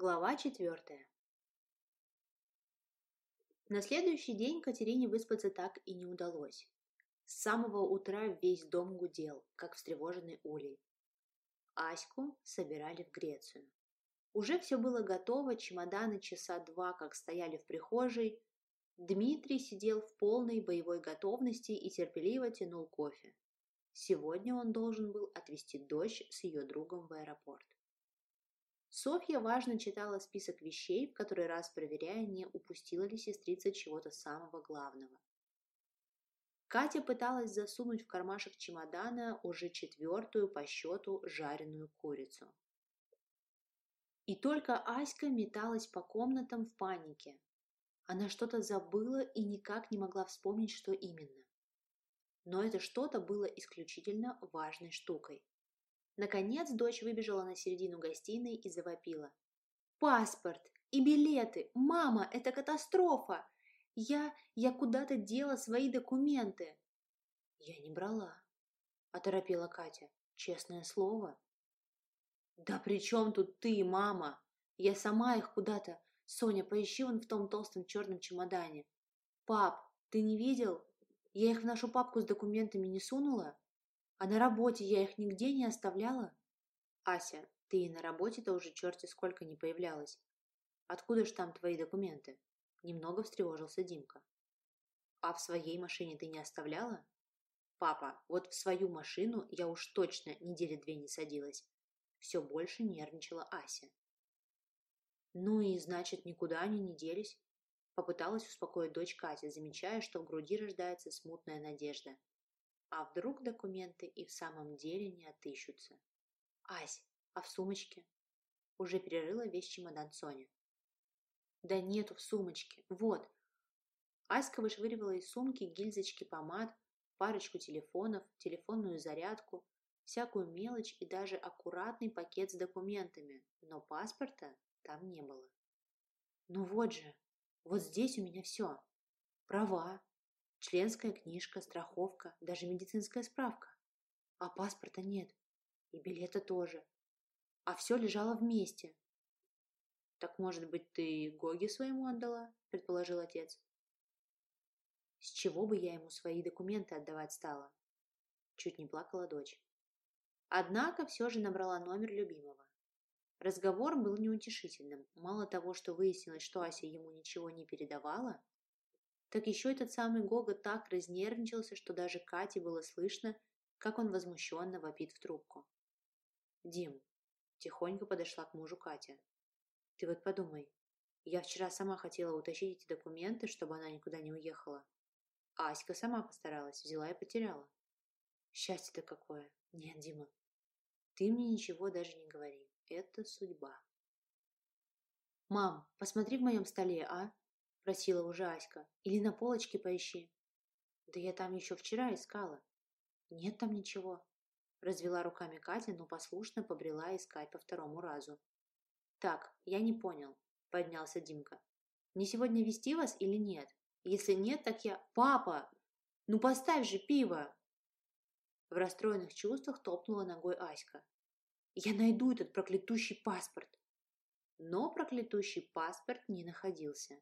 Глава четвертая На следующий день Катерине выспаться так и не удалось. С самого утра весь дом гудел, как встревоженный улей. Аську собирали в Грецию. Уже все было готово, чемоданы часа два как стояли в прихожей. Дмитрий сидел в полной боевой готовности и терпеливо тянул кофе. Сегодня он должен был отвезти дочь с ее другом в аэропорт. Софья важно читала список вещей, в который раз проверяя, не упустила ли сестрица чего-то самого главного. Катя пыталась засунуть в кармашек чемодана уже четвертую по счету жареную курицу. И только Аська металась по комнатам в панике. Она что-то забыла и никак не могла вспомнить, что именно. Но это что-то было исключительно важной штукой. Наконец дочь выбежала на середину гостиной и завопила. «Паспорт! И билеты! Мама, это катастрофа! Я... я куда-то дела свои документы!» «Я не брала», — оторопела Катя. «Честное слово». «Да при чем тут ты, мама? Я сама их куда-то... Соня, поищи вон в том толстом черном чемодане. Пап, ты не видел? Я их в нашу папку с документами не сунула?» А на работе я их нигде не оставляла? Ася, ты и на работе-то уже черти сколько не появлялась. Откуда ж там твои документы? Немного встревожился Димка. А в своей машине ты не оставляла? Папа, вот в свою машину я уж точно недели две не садилась. Все больше нервничала Ася. Ну и значит, никуда они не делись? Попыталась успокоить дочь Катя, замечая, что в груди рождается смутная надежда. А вдруг документы и в самом деле не отыщутся? Ась, а в сумочке? Уже перерыла весь чемодан Соня. Да нету в сумочке. Вот. Аська вышвыривала из сумки гильзочки помад, парочку телефонов, телефонную зарядку, всякую мелочь и даже аккуратный пакет с документами, но паспорта там не было. Ну вот же, вот здесь у меня все. Права, Членская книжка, страховка, даже медицинская справка. А паспорта нет. И билета тоже. А все лежало вместе. «Так, может быть, ты Гоге своему отдала?» – предположил отец. «С чего бы я ему свои документы отдавать стала?» Чуть не плакала дочь. Однако все же набрала номер любимого. Разговор был неутешительным. Мало того, что выяснилось, что Ася ему ничего не передавала, так еще этот самый Гога так разнервничался, что даже Кате было слышно, как он возмущенно вопит в трубку. «Дим», – тихонько подошла к мужу Катя, – «ты вот подумай, я вчера сама хотела утащить эти документы, чтобы она никуда не уехала. А Аська сама постаралась, взяла и потеряла. Счастье-то какое! Нет, Дима, ты мне ничего даже не говори. Это судьба. «Мам, посмотри в моем столе, а?» Просила уже Аська. «Или на полочке поищи». «Да я там еще вчера искала». «Нет там ничего», – развела руками Катя, но послушно побрела искать по второму разу. «Так, я не понял», – поднялся Димка. «Мне сегодня вести вас или нет? Если нет, так я... Папа! Ну поставь же пиво!» В расстроенных чувствах топнула ногой Аська. «Я найду этот проклятущий паспорт!» Но проклятущий паспорт не находился.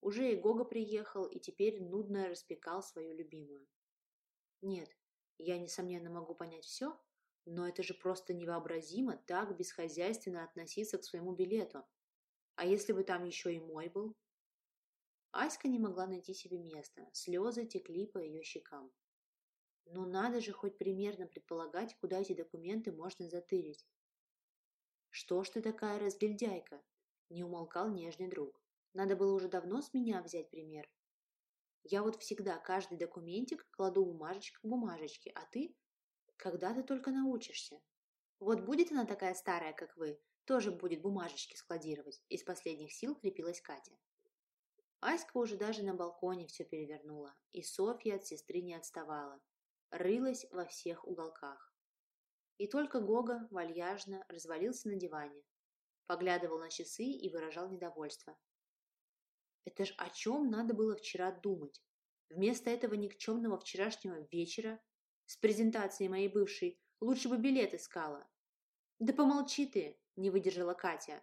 Уже и Гога приехал, и теперь нудно распекал свою любимую. Нет, я, несомненно, могу понять все, но это же просто невообразимо так бесхозяйственно относиться к своему билету. А если бы там еще и мой был? Аська не могла найти себе места, слезы текли по ее щекам. Но надо же хоть примерно предполагать, куда эти документы можно затырить. «Что ж ты такая разгильдяйка?» – не умолкал нежный друг. Надо было уже давно с меня взять пример. Я вот всегда каждый документик кладу бумажечка к бумажечке, а ты? Когда ты только научишься? Вот будет она такая старая, как вы, тоже будет бумажечки складировать. Из последних сил крепилась Катя. Аська уже даже на балконе все перевернула, и Софья от сестры не отставала. Рылась во всех уголках. И только Гога вальяжно развалился на диване, поглядывал на часы и выражал недовольство. Это ж о чем надо было вчера думать? Вместо этого никчемного вчерашнего вечера с презентацией моей бывшей лучше бы билет искала. Да помолчи ты, не выдержала Катя.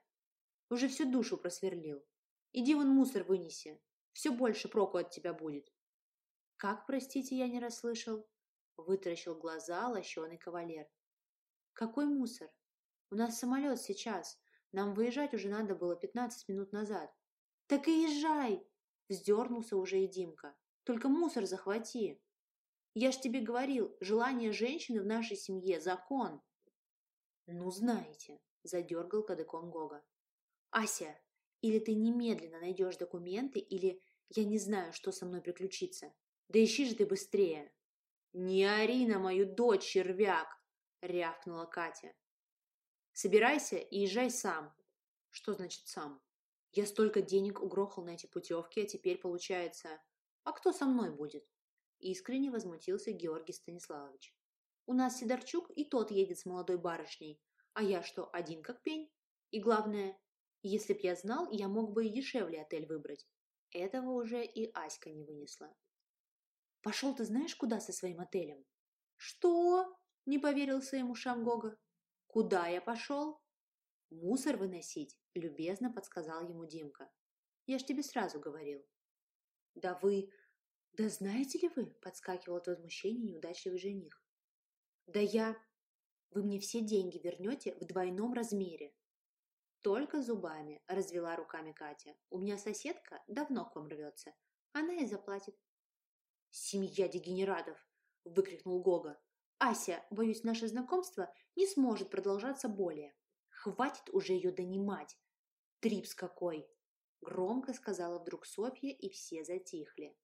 Уже всю душу просверлил. Иди вон мусор вынеси. Все больше проку от тебя будет. Как, простите, я не расслышал? Вытаращил глаза лощеный кавалер. Какой мусор? У нас самолет сейчас. Нам выезжать уже надо было пятнадцать минут назад. Так и езжай! Вздернулся уже и Димка. Только мусор захвати. Я ж тебе говорил, желание женщины в нашей семье – закон. Ну, знаете, задергал кадыком Гога. Ася, или ты немедленно найдешь документы, или я не знаю, что со мной приключится. Да ищи же ты быстрее. Не ори на мою дочь, червяк, рявкнула Катя. Собирайся и езжай сам. Что значит сам? Я столько денег угрохал на эти путевки, а теперь получается... А кто со мной будет? Искренне возмутился Георгий Станиславович. У нас Сидорчук и тот едет с молодой барышней. А я что, один как пень? И главное, если б я знал, я мог бы и дешевле отель выбрать. Этого уже и Аська не вынесла. Пошел ты знаешь куда со своим отелем? Что? Не поверил своим ушам Гога. Куда я пошел? Мусор выносить, любезно подсказал ему Димка. Я ж тебе сразу говорил. Да вы... Да знаете ли вы, подскакивал от возмущения неудачливый жених. Да я... Вы мне все деньги вернете в двойном размере. Только зубами, развела руками Катя. У меня соседка давно к вам рвется. Она и заплатит. Семья дегенератов! Выкрикнул Гога. Ася, боюсь, наше знакомство не сможет продолжаться более. Хватит уже ее донимать. Трипс какой! Громко сказала вдруг Софья, и все затихли.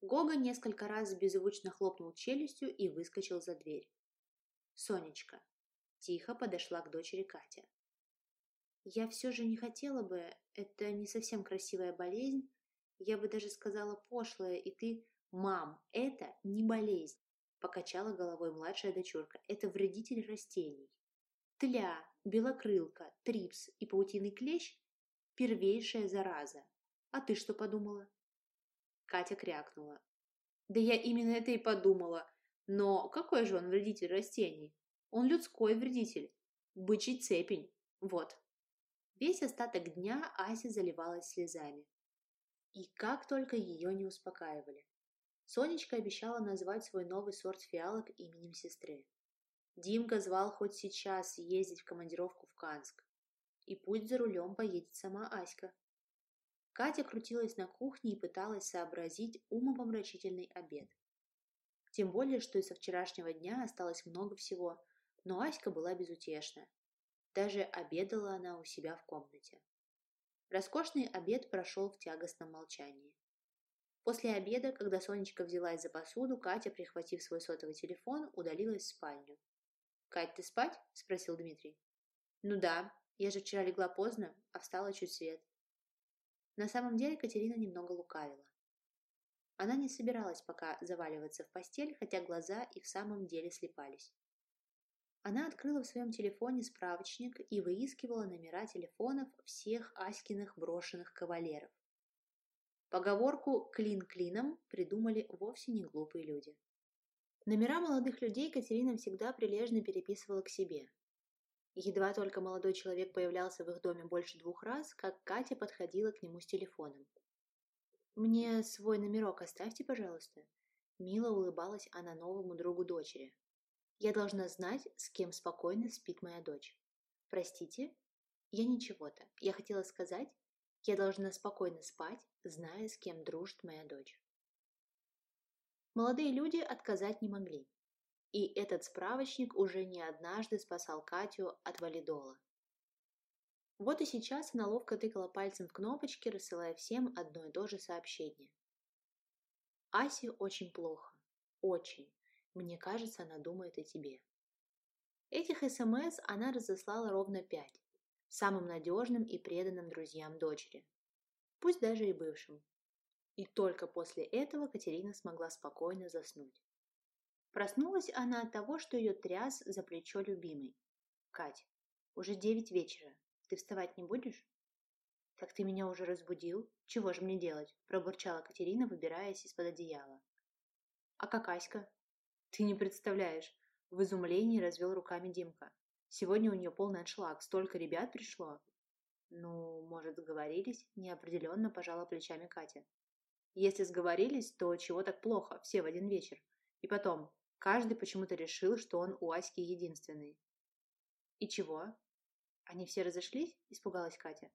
Гога несколько раз беззвучно хлопнул челюстью и выскочил за дверь. Сонечка. Тихо подошла к дочери Катя. Я все же не хотела бы, это не совсем красивая болезнь, я бы даже сказала пошлая, и ты... Мам, это не болезнь, покачала головой младшая дочурка, это вредитель растений. Тля, белокрылка, трипс и паутиный клещ – первейшая зараза. А ты что подумала? Катя крякнула. Да я именно это и подумала. Но какой же он вредитель растений? Он людской вредитель. Бычий цепень. Вот. Весь остаток дня Ася заливалась слезами. И как только ее не успокаивали. Сонечка обещала назвать свой новый сорт фиалок именем сестры. Димка звал хоть сейчас ездить в командировку в Канск. И пусть за рулем поедет сама Аська. Катя крутилась на кухне и пыталась сообразить умопомрачительный обед. Тем более, что и со вчерашнего дня осталось много всего, но Аська была безутешна. Даже обедала она у себя в комнате. Роскошный обед прошел в тягостном молчании. После обеда, когда Сонечка взялась за посуду, Катя, прихватив свой сотовый телефон, удалилась в спальню. «Кать, ты спать?» – спросил Дмитрий. «Ну да, я же вчера легла поздно, а встала чуть свет». На самом деле Катерина немного лукавила. Она не собиралась пока заваливаться в постель, хотя глаза и в самом деле слепались. Она открыла в своем телефоне справочник и выискивала номера телефонов всех Аськиных брошенных кавалеров. Поговорку «клин клином» придумали вовсе не глупые люди. Номера молодых людей Катерина всегда прилежно переписывала к себе. Едва только молодой человек появлялся в их доме больше двух раз, как Катя подходила к нему с телефоном. «Мне свой номерок оставьте, пожалуйста». Мило улыбалась она новому другу дочери. Я должна знать, с кем спокойно спит моя дочь. Простите? Я ничего-то. Я хотела сказать, я должна спокойно спать, зная, с кем дружит моя дочь. Молодые люди отказать не могли. И этот справочник уже не однажды спасал Катю от валидола. Вот и сейчас она ловко тыкала пальцем в кнопочки, рассылая всем одно и то же сообщение. Асе очень плохо. Очень. Мне кажется, она думает о тебе. Этих СМС она разослала ровно пять, самым надежным и преданным друзьям дочери, пусть даже и бывшим. И только после этого Катерина смогла спокойно заснуть. Проснулась она от того, что ее тряс за плечо любимый. «Кать, уже девять вечера. Ты вставать не будешь?» «Так ты меня уже разбудил. Чего же мне делать?» – пробурчала Катерина, выбираясь из-под одеяла. «А как Аська?» «Ты не представляешь!» – в изумлении развел руками Димка. «Сегодня у нее полный аншлаг, столько ребят пришло!» Ну, может, сговорились? Неопределенно пожала плечами Катя. Если сговорились, то чего так плохо, все в один вечер. И потом, каждый почему-то решил, что он у Аськи единственный. И чего? Они все разошлись? Испугалась Катя.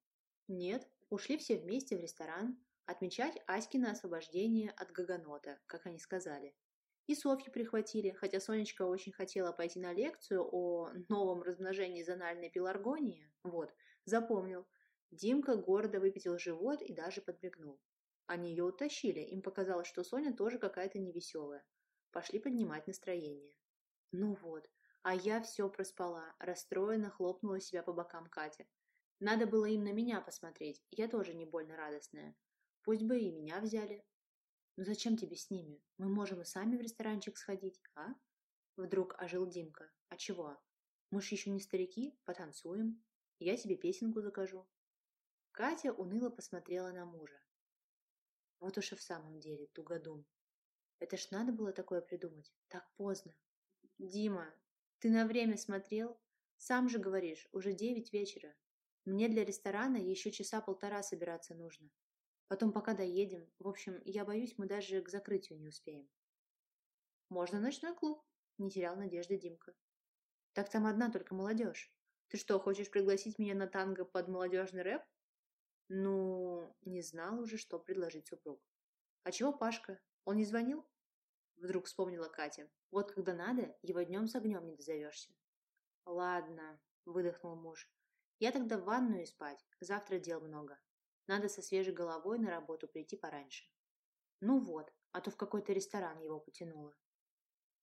Нет, ушли все вместе в ресторан, отмечать Аськино освобождение от Гаганота, как они сказали. И Софью прихватили, хотя Сонечка очень хотела пойти на лекцию о новом размножении зональной пеларгонии. Вот, запомнил. Димка гордо выпятил живот и даже подмигнул. Они ее утащили, им показалось, что Соня тоже какая-то невеселая. Пошли поднимать настроение. Ну вот, а я все проспала, расстроенно хлопнула себя по бокам Катя. Надо было им на меня посмотреть, я тоже не больно радостная. Пусть бы и меня взяли. Но зачем тебе с ними? Мы можем и сами в ресторанчик сходить, а? Вдруг ожил Димка. А чего? Мы ж еще не старики, потанцуем. Я тебе песенку закажу. Катя уныло посмотрела на мужа. Вот уж и в самом деле, тугодум. Это ж надо было такое придумать. Так поздно. Дима, ты на время смотрел? Сам же говоришь, уже девять вечера. Мне для ресторана еще часа полтора собираться нужно. Потом пока доедем. В общем, я боюсь, мы даже к закрытию не успеем. Можно ночной клуб, не терял надежды Димка. Так там одна только молодежь. Ты что, хочешь пригласить меня на танго под молодежный рэп? Ну, не знал уже, что предложить супруг. А чего Пашка? Он не звонил? Вдруг вспомнила Катя. Вот когда надо, его днем с огнем не дозовешься. Ладно, выдохнул муж. Я тогда в ванную и спать. Завтра дел много. Надо со свежей головой на работу прийти пораньше. Ну вот, а то в какой-то ресторан его потянуло.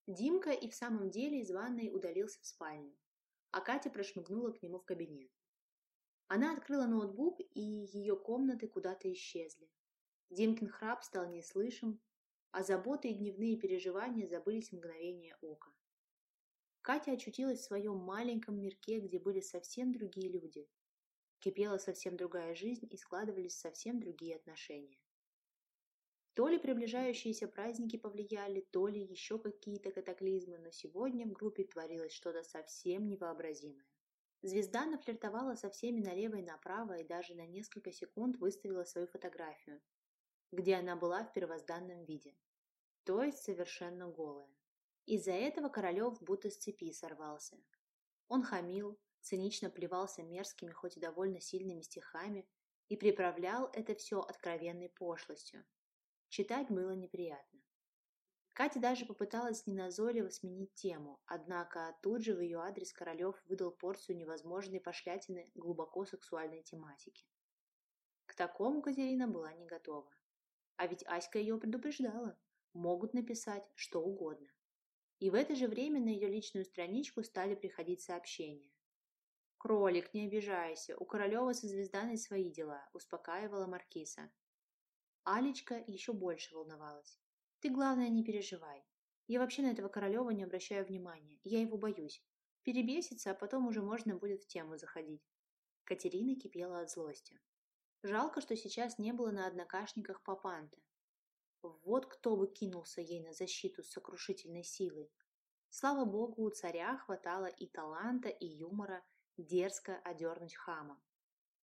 Димка и в самом деле из ванной удалился в спальню, а Катя прошмыгнула к нему в кабинет. Она открыла ноутбук, и ее комнаты куда-то исчезли. Димкин храп стал неслышим, а заботы и дневные переживания забылись мгновение ока. Катя очутилась в своем маленьком мирке, где были совсем другие люди, кипела совсем другая жизнь и складывались совсем другие отношения. То ли приближающиеся праздники повлияли, то ли еще какие-то катаклизмы, но сегодня в группе творилось что-то совсем невообразимое. Звезда нафлиртовала со всеми налево и направо и даже на несколько секунд выставила свою фотографию, где она была в первозданном виде, то есть совершенно голая. Из-за этого Королев будто с цепи сорвался. Он хамил, цинично плевался мерзкими, хоть и довольно сильными стихами и приправлял это все откровенной пошлостью. Читать было неприятно. Катя даже попыталась неназойливо сменить тему, однако тут же в ее адрес Королев выдал порцию невозможной пошлятины глубоко сексуальной тематики. К такому Катерина была не готова. А ведь Аська ее предупреждала. Могут написать что угодно. И в это же время на ее личную страничку стали приходить сообщения. «Кролик, не обижайся, у Королева со Звезданой свои дела», – успокаивала Маркиса. Алечка еще больше волновалась. «Ты, главное, не переживай. Я вообще на этого Королева не обращаю внимания, я его боюсь. Перебесится, а потом уже можно будет в тему заходить». Катерина кипела от злости. Жалко, что сейчас не было на однокашниках Папанта. Вот кто бы кинулся ей на защиту с сокрушительной силой. Слава богу, у царя хватало и таланта, и юмора, дерзко одернуть хама.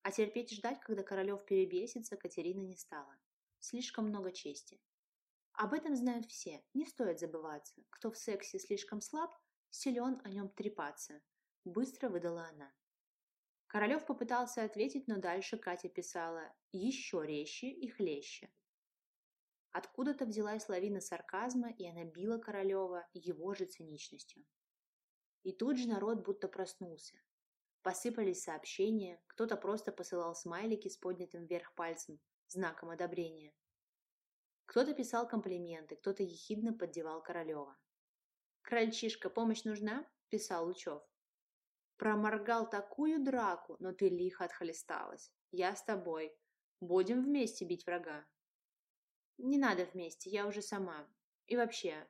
А терпеть и ждать, когда Королев перебесится, Катерина не стала. Слишком много чести. Об этом знают все, не стоит забываться. Кто в сексе слишком слаб, силен о нем трепаться. Быстро выдала она. Королев попытался ответить, но дальше Катя писала еще резче и хлеще. Откуда-то взялась лавина сарказма, и она била Королева его же циничностью. И тут же народ будто проснулся. Посыпались сообщения, кто-то просто посылал смайлики с поднятым вверх пальцем, знаком одобрения. Кто-то писал комплименты, кто-то ехидно поддевал Королева. «Крольчишка, помощь нужна?» – писал Лучев. «Проморгал такую драку, но ты лихо отхлесталась. Я с тобой. Будем вместе бить врага». «Не надо вместе, я уже сама. И вообще,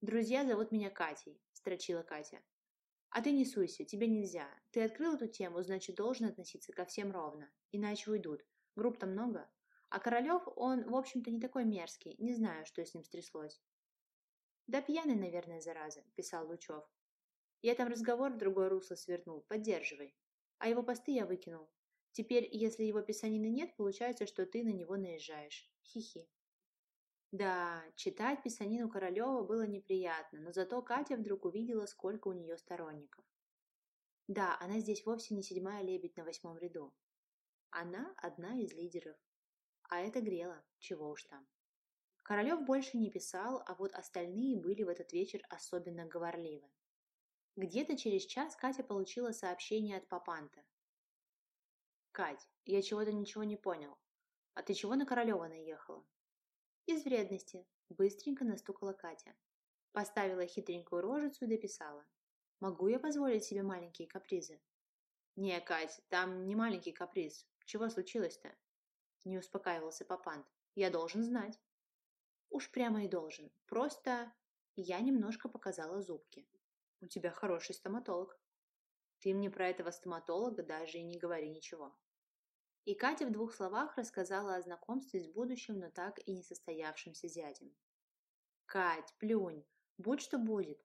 друзья зовут меня Катей», – строчила Катя. А ты не суйся, тебе нельзя. Ты открыл эту тему, значит, должен относиться ко всем ровно. Иначе уйдут. Групп-то много. А Королев, он, в общем-то, не такой мерзкий. Не знаю, что с ним стряслось. Да пьяный, наверное, зараза, писал Лучев. Я там разговор в другое русло свернул. Поддерживай. А его посты я выкинул. Теперь, если его писанины нет, получается, что ты на него наезжаешь. Хи-хи. Да, читать писанину Королева было неприятно, но зато Катя вдруг увидела, сколько у нее сторонников. Да, она здесь вовсе не седьмая лебедь на восьмом ряду. Она одна из лидеров. А это грело, чего уж там. Королев больше не писал, а вот остальные были в этот вечер особенно говорливы. Где-то через час Катя получила сообщение от Папанта. «Кать, я чего-то ничего не понял. А ты чего на Королева наехала?» Из вредности, быстренько настукала Катя. Поставила хитренькую рожицу и дописала. Могу я позволить себе маленькие капризы? Не, Кать, там не маленький каприз. Чего случилось-то? Не успокаивался Папант. Я должен знать. Уж прямо и должен. Просто я немножко показала зубки. У тебя хороший стоматолог. Ты мне про этого стоматолога даже и не говори ничего. И Катя в двух словах рассказала о знакомстве с будущим, но так и не состоявшимся зятем. «Кать, плюнь, будь что будет.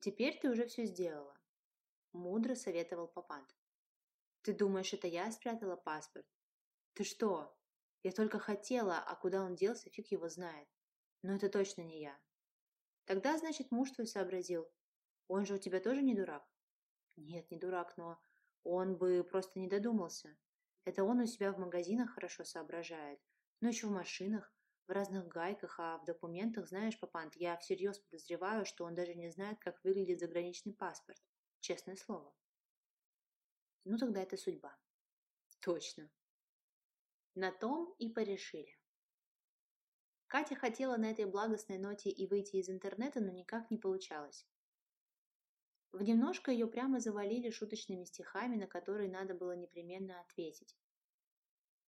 Теперь ты уже все сделала», – мудро советовал Папант. «Ты думаешь, это я спрятала паспорт? Ты что? Я только хотела, а куда он делся, фиг его знает. Но это точно не я. Тогда, значит, муж твой сообразил. Он же у тебя тоже не дурак? Нет, не дурак, но он бы просто не додумался. Это он у себя в магазинах хорошо соображает. Ну, еще в машинах, в разных гайках, а в документах, знаешь, Папант, я всерьез подозреваю, что он даже не знает, как выглядит заграничный паспорт. Честное слово. Ну, тогда это судьба. Точно. На том и порешили. Катя хотела на этой благостной ноте и выйти из интернета, но никак не получалось. В немножко ее прямо завалили шуточными стихами, на которые надо было непременно ответить.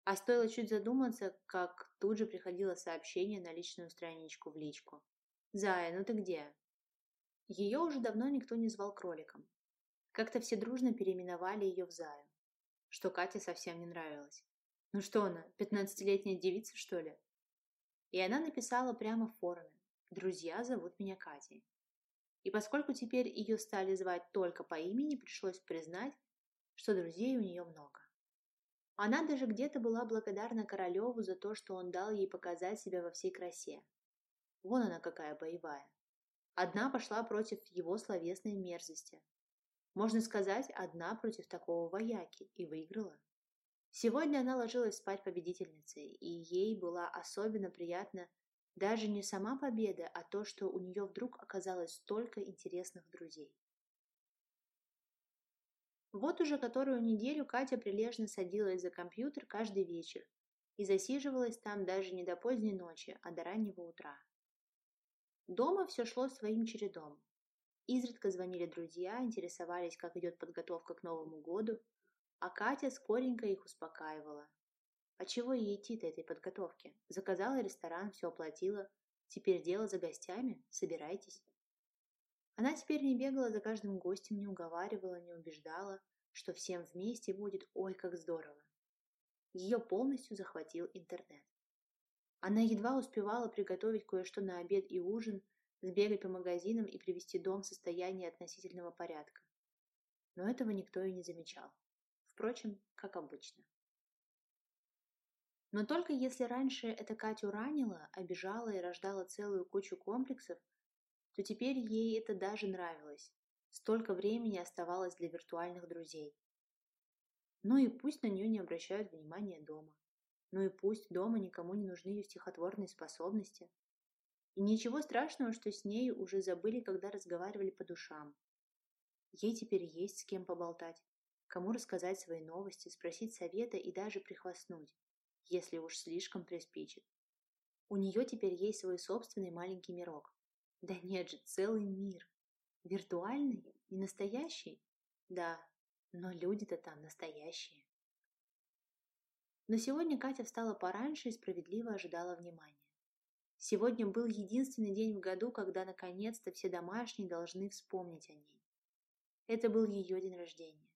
А стоило чуть задуматься, как тут же приходило сообщение на личную страничку в личку. «Зая, ну ты где?» Ее уже давно никто не звал кроликом. Как-то все дружно переименовали ее в Заю, что Кате совсем не нравилось. Ну что она, пятнадцатилетняя девица, что ли? И она написала прямо в форуме «Друзья зовут меня Катей». И поскольку теперь ее стали звать только по имени, пришлось признать, что друзей у нее много. Она даже где-то была благодарна Королеву за то, что он дал ей показать себя во всей красе. Вон она какая боевая. Одна пошла против его словесной мерзости. Можно сказать, одна против такого вояки и выиграла. Сегодня она ложилась спать победительницей, и ей была особенно приятна даже не сама победа, а то, что у нее вдруг оказалось столько интересных друзей. Вот уже которую неделю Катя прилежно садилась за компьютер каждый вечер и засиживалась там даже не до поздней ночи, а до раннего утра. Дома все шло своим чередом. Изредка звонили друзья, интересовались, как идет подготовка к Новому году, а Катя скоренько их успокаивала, а чего ей идти-то этой подготовке? Заказала ресторан, все оплатила. Теперь дело за гостями, собирайтесь. Она теперь не бегала за каждым гостем, не уговаривала, не убеждала, что всем вместе будет ой как здорово. Ее полностью захватил интернет. Она едва успевала приготовить кое-что на обед и ужин, сбегать по магазинам и привести дом в состояние относительного порядка. Но этого никто и не замечал. Впрочем, как обычно. Но только если раньше это Катю ранило, обижало и рождало целую кучу комплексов, то теперь ей это даже нравилось. Столько времени оставалось для виртуальных друзей. Ну и пусть на нее не обращают внимания дома. Ну и пусть дома никому не нужны ее стихотворные способности. И ничего страшного, что с ней уже забыли, когда разговаривали по душам. Ей теперь есть с кем поболтать, кому рассказать свои новости, спросить совета и даже прихвастнуть если уж слишком приспичит. У нее теперь есть свой собственный маленький мирок. Да нет же, целый мир. Виртуальный? Не настоящий? Да, но люди-то там настоящие. Но сегодня Катя встала пораньше и справедливо ожидала внимания. Сегодня был единственный день в году, когда наконец-то все домашние должны вспомнить о ней. Это был ее день рождения.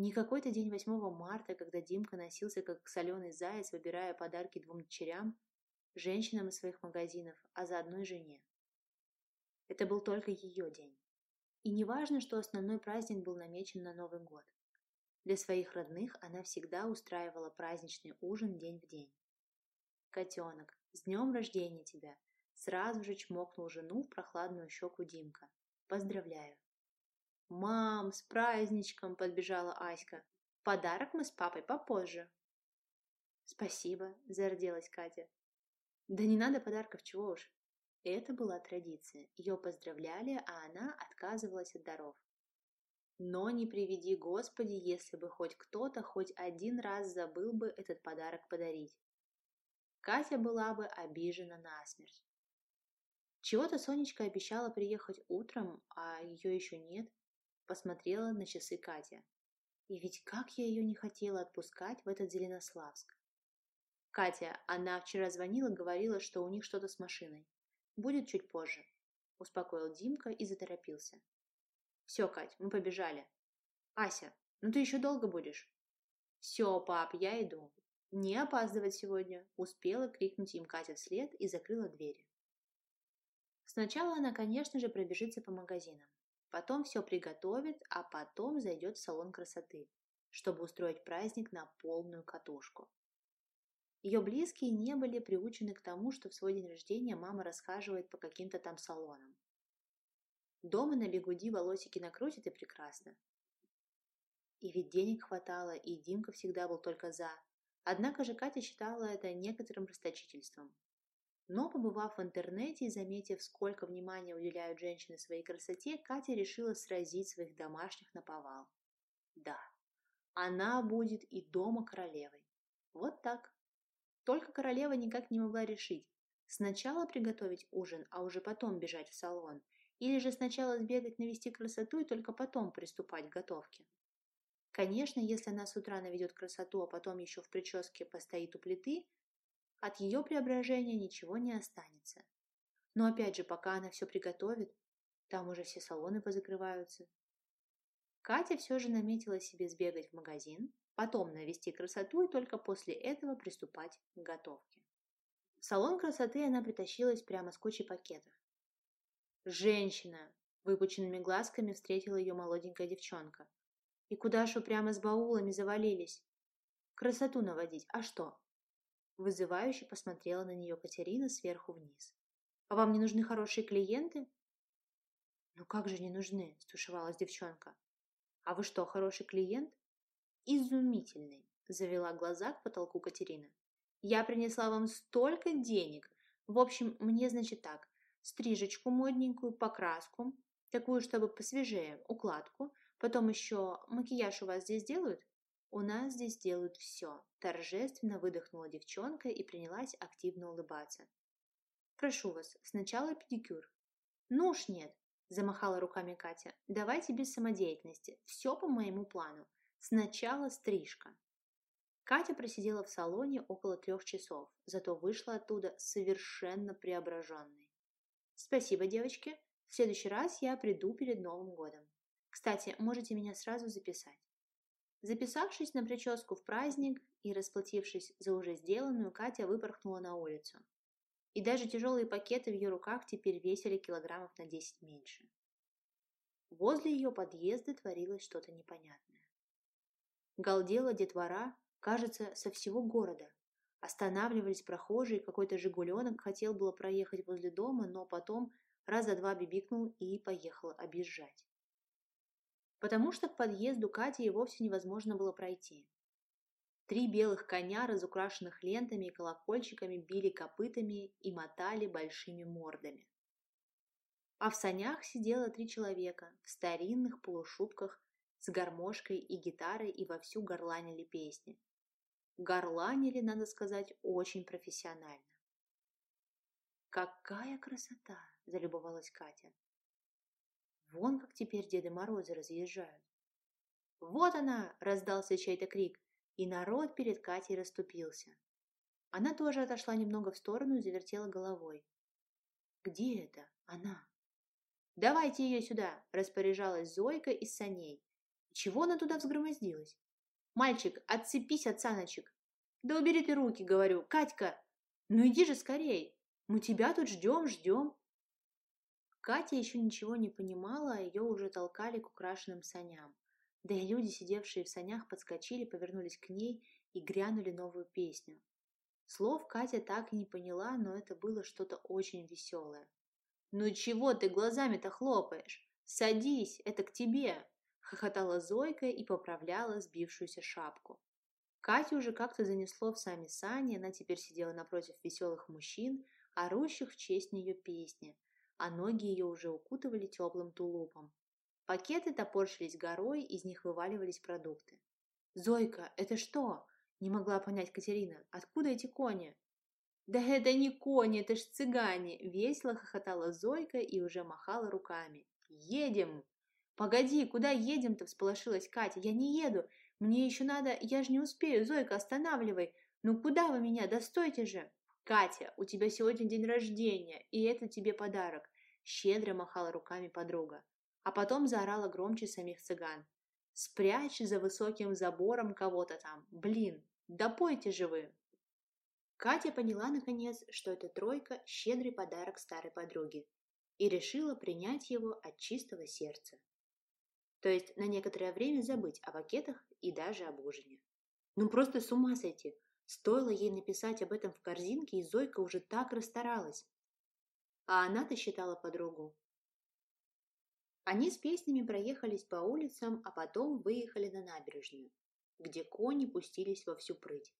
Не какой-то день 8 марта, когда Димка носился как соленый заяц, выбирая подарки двум дочерям, женщинам из своих магазинов, а заодно и жене. Это был только ее день. И не важно, что основной праздник был намечен на Новый год. Для своих родных она всегда устраивала праздничный ужин день в день. «Котенок, с днем рождения тебя!» Сразу же чмокнул жену в прохладную щеку Димка. «Поздравляю!» «Мам, с праздничком!» – подбежала Аська. «Подарок мы с папой попозже». «Спасибо», – зарделась Катя. «Да не надо подарков, чего уж». Это была традиция. Ее поздравляли, а она отказывалась от даров. Но не приведи Господи, если бы хоть кто-то хоть один раз забыл бы этот подарок подарить. Катя была бы обижена насмерть. Чего-то Сонечка обещала приехать утром, а ее еще нет. Посмотрела на часы Катя. И ведь как я ее не хотела отпускать в этот Зеленославск. Катя, она вчера звонила, говорила, что у них что-то с машиной. Будет чуть позже. Успокоил Димка и заторопился. Все, Кать, мы побежали. Ася, ну ты еще долго будешь? Все, пап, я иду. Не опаздывать сегодня, успела крикнуть им Катя вслед и закрыла двери. Сначала она, конечно же, пробежится по магазинам. Потом все приготовит, а потом зайдет в салон красоты, чтобы устроить праздник на полную катушку. Ее близкие не были приучены к тому, что в свой день рождения мама расхаживает по каким-то там салонам. Дома на бегуди волосики накрутит и прекрасно. И ведь денег хватало, и Димка всегда был только за. Однако же Катя считала это некоторым расточительством. Но, побывав в интернете и заметив, сколько внимания уделяют женщины своей красоте, Катя решила сразить своих домашних на повал. Да, она будет и дома королевой. Вот так. Только королева никак не могла решить, сначала приготовить ужин, а уже потом бежать в салон – или же сначала сбегать навести красоту и только потом приступать к готовке. Конечно, если она с утра наведет красоту, а потом еще в прическе постоит у плиты, от ее преображения ничего не останется. Но опять же, пока она все приготовит, там уже все салоны позакрываются. Катя все же наметила себе сбегать в магазин, потом навести красоту и только после этого приступать к готовке. В салон красоты она притащилась прямо с кучей пакетов. «Женщина!» – выпученными глазками встретила ее молоденькая девчонка. «И куда ж прямо с баулами завалились?» «Красоту наводить, а что?» Вызывающе посмотрела на нее Катерина сверху вниз. «А вам не нужны хорошие клиенты?» «Ну как же не нужны?» – стушевалась девчонка. «А вы что, хороший клиент?» «Изумительный!» – завела глаза к потолку Катерина. «Я принесла вам столько денег! В общем, мне, значит, так стрижечку модненькую, покраску, такую, чтобы посвежее, укладку. Потом еще макияж у вас здесь делают? У нас здесь делают все. Торжественно выдохнула девчонка и принялась активно улыбаться. Прошу вас, сначала педикюр. Ну уж нет, замахала руками Катя. Давайте без самодеятельности. Все по моему плану. Сначала стрижка. Катя просидела в салоне около трех часов, зато вышла оттуда совершенно преображенной. Спасибо, девочки. В следующий раз я приду перед Новым годом. Кстати, можете меня сразу записать. Записавшись на прическу в праздник и расплатившись за уже сделанную, Катя выпорхнула на улицу. И даже тяжелые пакеты в ее руках теперь весили килограммов на 10 меньше. Возле ее подъезда творилось что-то непонятное. Галдела детвора, кажется, со всего города, Останавливались прохожие, какой-то «Жигуленок» хотел было проехать возле дома, но потом раза два бибикнул и поехал объезжать. Потому что к подъезду Кати и вовсе невозможно было пройти. Три белых коня, разукрашенных лентами и колокольчиками, били копытами и мотали большими мордами. А в санях сидело три человека в старинных полушубках с гармошкой и гитарой и вовсю горланили песни горланили, надо сказать, очень профессионально. «Какая красота!» – залюбовалась Катя. «Вон как теперь Деды Морозы разъезжают!» «Вот она!» – раздался чей-то крик, и народ перед Катей расступился. Она тоже отошла немного в сторону и завертела головой. «Где это она?» «Давайте ее сюда!» – распоряжалась Зойка из саней. «Чего она туда взгромоздилась?» «Мальчик, отцепись от саночек!» «Да убери ты руки!» — говорю. «Катька, ну иди же скорей! Мы тебя тут ждем, ждем!» Катя еще ничего не понимала, а ее уже толкали к украшенным саням. Да и люди, сидевшие в санях, подскочили, повернулись к ней и грянули новую песню. Слов Катя так и не поняла, но это было что-то очень веселое. «Ну чего ты глазами-то хлопаешь? Садись, это к тебе!» – хохотала Зойка и поправляла сбившуюся шапку. Катю уже как-то занесло в сами сани, она теперь сидела напротив веселых мужчин, орущих в честь нее песни, а ноги ее уже укутывали теплым тулупом. Пакеты топорщились горой, из них вываливались продукты. «Зойка, это что?» – не могла понять Катерина. «Откуда эти кони?» «Да это не кони, это ж цыгане!» – весело хохотала Зойка и уже махала руками. «Едем!» «Погоди, куда едем-то?» – всполошилась Катя. «Я не еду, мне еще надо, я же не успею, Зойка, останавливай. Ну куда вы меня, да стойте же. Катя, у тебя сегодня день рождения, и это тебе подарок. Щедро махала руками подруга. А потом заорала громче самих цыган. Спрячь за высоким забором кого-то там. Блин, да пойте же вы. Катя поняла, наконец, что эта тройка – щедрый подарок старой подруге, и решила принять его от чистого сердца то есть на некоторое время забыть о пакетах и даже об ужине. Ну просто с ума сойти! Стоило ей написать об этом в корзинке, и Зойка уже так расстаралась. А она-то считала подругу. Они с песнями проехались по улицам, а потом выехали на набережную, где кони пустились во всю прыть.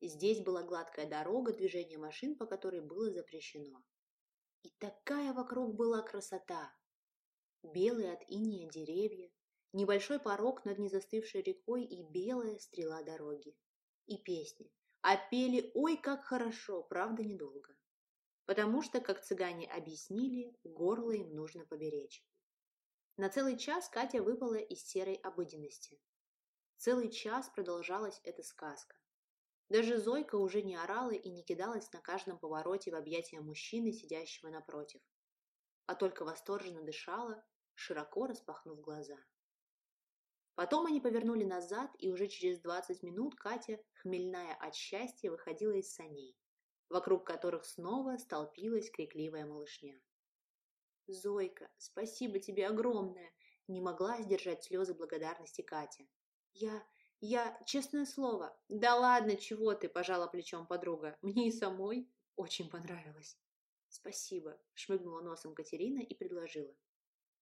Здесь была гладкая дорога, движение машин, по которой было запрещено. И такая вокруг была красота! Белые от иния деревья, небольшой порог над незастывшей рекой и белая стрела дороги. И песни. А пели ой как хорошо, правда недолго. Потому что, как цыгане объяснили, горло им нужно поберечь. На целый час Катя выпала из серой обыденности. Целый час продолжалась эта сказка. Даже Зойка уже не орала и не кидалась на каждом повороте в объятия мужчины, сидящего напротив, а только восторженно дышала, широко распахнув глаза. Потом они повернули назад, и уже через 20 минут Катя, хмельная от счастья, выходила из саней, вокруг которых снова столпилась крикливая малышня. «Зойка, спасибо тебе огромное!» Не могла сдержать слезы благодарности Катя. «Я... я... честное слово...» «Да ладно, чего ты?» – пожала плечом подруга. «Мне и самой очень понравилось». «Спасибо», – шмыгнула носом Катерина и предложила.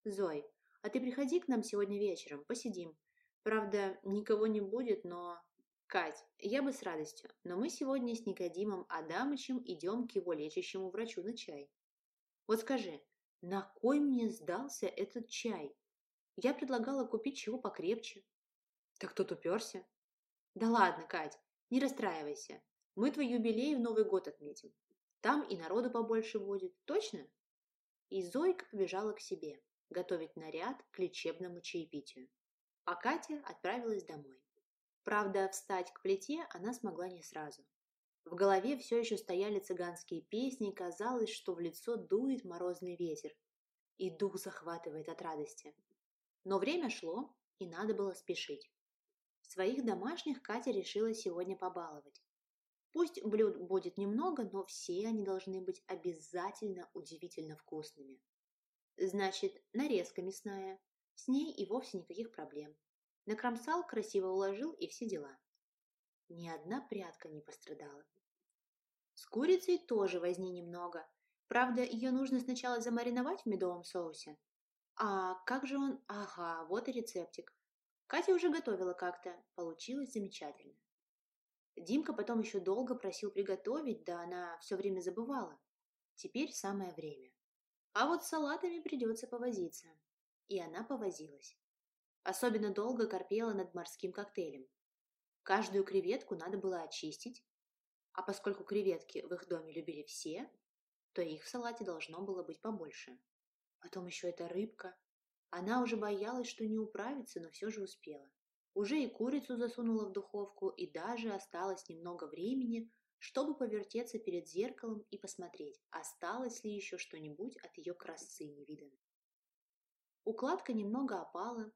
«Зой, а ты приходи к нам сегодня вечером, посидим. Правда, никого не будет, но... Кать, я бы с радостью, но мы сегодня с Никодимом Адамычем идем к его лечащему врачу на чай. Вот скажи, на кой мне сдался этот чай? Я предлагала купить чего покрепче. Так тот уперся. Да ладно, Кать, не расстраивайся. Мы твой юбилей в Новый год отметим. Там и народу побольше будет, точно? И Зойка побежала к себе готовить наряд к лечебному чаепитию. А Катя отправилась домой. Правда, встать к плите она смогла не сразу. В голове все еще стояли цыганские песни, и казалось, что в лицо дует морозный ветер, и дух захватывает от радости. Но время шло, и надо было спешить. Своих домашних Катя решила сегодня побаловать. Пусть блюд будет немного, но все они должны быть обязательно удивительно вкусными. Значит, нарезка мясная. С ней и вовсе никаких проблем. Накромсал, красиво уложил и все дела. Ни одна прядка не пострадала. С курицей тоже возни немного. Правда, ее нужно сначала замариновать в медовом соусе. А как же он... Ага, вот и рецептик. Катя уже готовила как-то. Получилось замечательно. Димка потом еще долго просил приготовить, да она все время забывала. Теперь самое время. А вот с салатами придется повозиться. И она повозилась. Особенно долго корпела над морским коктейлем. Каждую креветку надо было очистить, а поскольку креветки в их доме любили все, то их в салате должно было быть побольше. Потом еще эта рыбка. Она уже боялась, что не управится, но все же успела. Уже и курицу засунула в духовку, и даже осталось немного времени, чтобы повертеться перед зеркалом и посмотреть, осталось ли еще что-нибудь от ее красы невиданной. Укладка немного опала,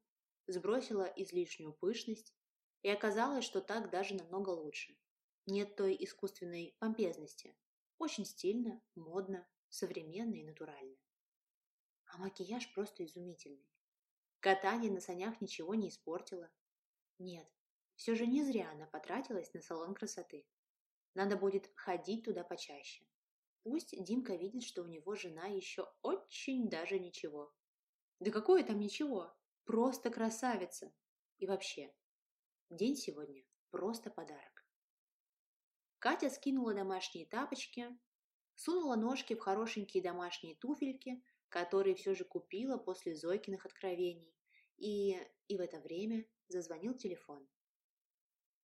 сбросила излишнюю пышность, и оказалось, что так даже намного лучше. Нет той искусственной помпезности. Очень стильно, модно, современно и натурально. А макияж просто изумительный. Катание на санях ничего не испортило. Нет, все же не зря она потратилась на салон красоты. Надо будет ходить туда почаще. Пусть Димка видит, что у него жена еще очень даже ничего. Да какое там ничего? Просто красавица. И вообще, день сегодня просто подарок. Катя скинула домашние тапочки, сунула ножки в хорошенькие домашние туфельки, которые все же купила после Зойкиных откровений, и, и в это время зазвонил телефон.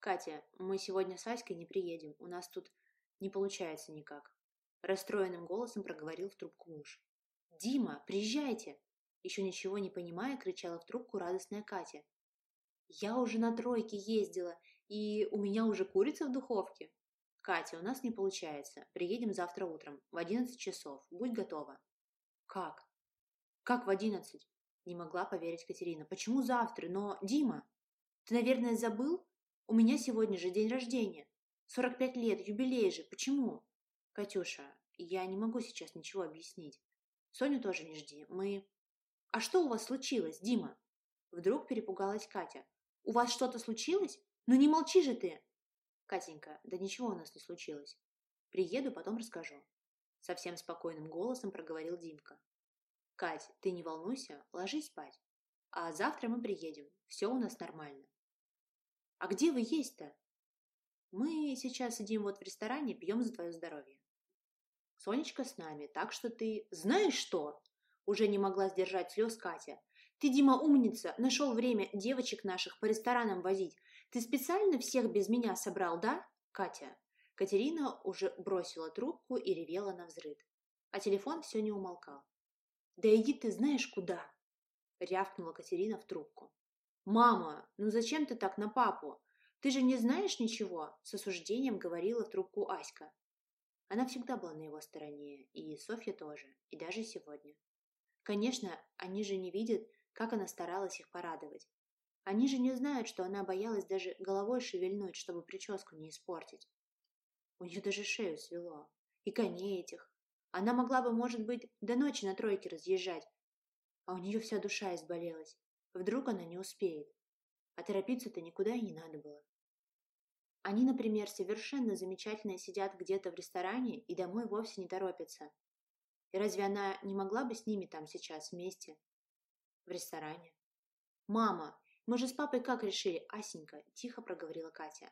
«Катя, мы сегодня с Аськой не приедем, у нас тут не получается никак. Расстроенным голосом проговорил в трубку муж. «Дима, приезжайте!» Еще ничего не понимая, кричала в трубку радостная Катя. «Я уже на тройке ездила, и у меня уже курица в духовке». «Катя, у нас не получается. Приедем завтра утром, в одиннадцать часов. Будь готова». «Как? Как в одиннадцать?» Не могла поверить Катерина. «Почему завтра? Но, Дима, ты, наверное, забыл? У меня сегодня же день рождения. Сорок пять лет, юбилей же. Почему?» «Катюша, я не могу сейчас ничего объяснить. Соню тоже не жди. Мы...» «А что у вас случилось, Дима?» Вдруг перепугалась Катя. «У вас что-то случилось? Ну не молчи же ты!» «Катенька, да ничего у нас не случилось. Приеду, потом расскажу». Совсем спокойным голосом проговорил Димка. «Кать, ты не волнуйся, ложись спать. А завтра мы приедем. Все у нас нормально». «А где вы есть-то?» «Мы сейчас сидим вот в ресторане, пьем за твое здоровье». Сонечка с нами, так что ты... Знаешь что? Уже не могла сдержать слез Катя. Ты, Дима, умница, нашел время девочек наших по ресторанам возить. Ты специально всех без меня собрал, да, Катя? Катерина уже бросила трубку и ревела на взрыд. А телефон все не умолкал. «Да иди ты знаешь куда!» — рявкнула Катерина в трубку. «Мама, ну зачем ты так на папу? Ты же не знаешь ничего?» — с осуждением говорила в трубку Аська. Она всегда была на его стороне, и Софья тоже, и даже сегодня. Конечно, они же не видят, как она старалась их порадовать. Они же не знают, что она боялась даже головой шевельнуть, чтобы прическу не испортить. У нее даже шею свело. И коней этих. Она могла бы, может быть, до ночи на тройке разъезжать. А у нее вся душа изболелась. Вдруг она не успеет. А торопиться-то никуда и не надо было. Они, например, совершенно замечательно сидят где-то в ресторане и домой вовсе не торопятся. И разве она не могла бы с ними там сейчас вместе? В ресторане. «Мама, мы же с папой как решили, Асенька?» – тихо проговорила Катя.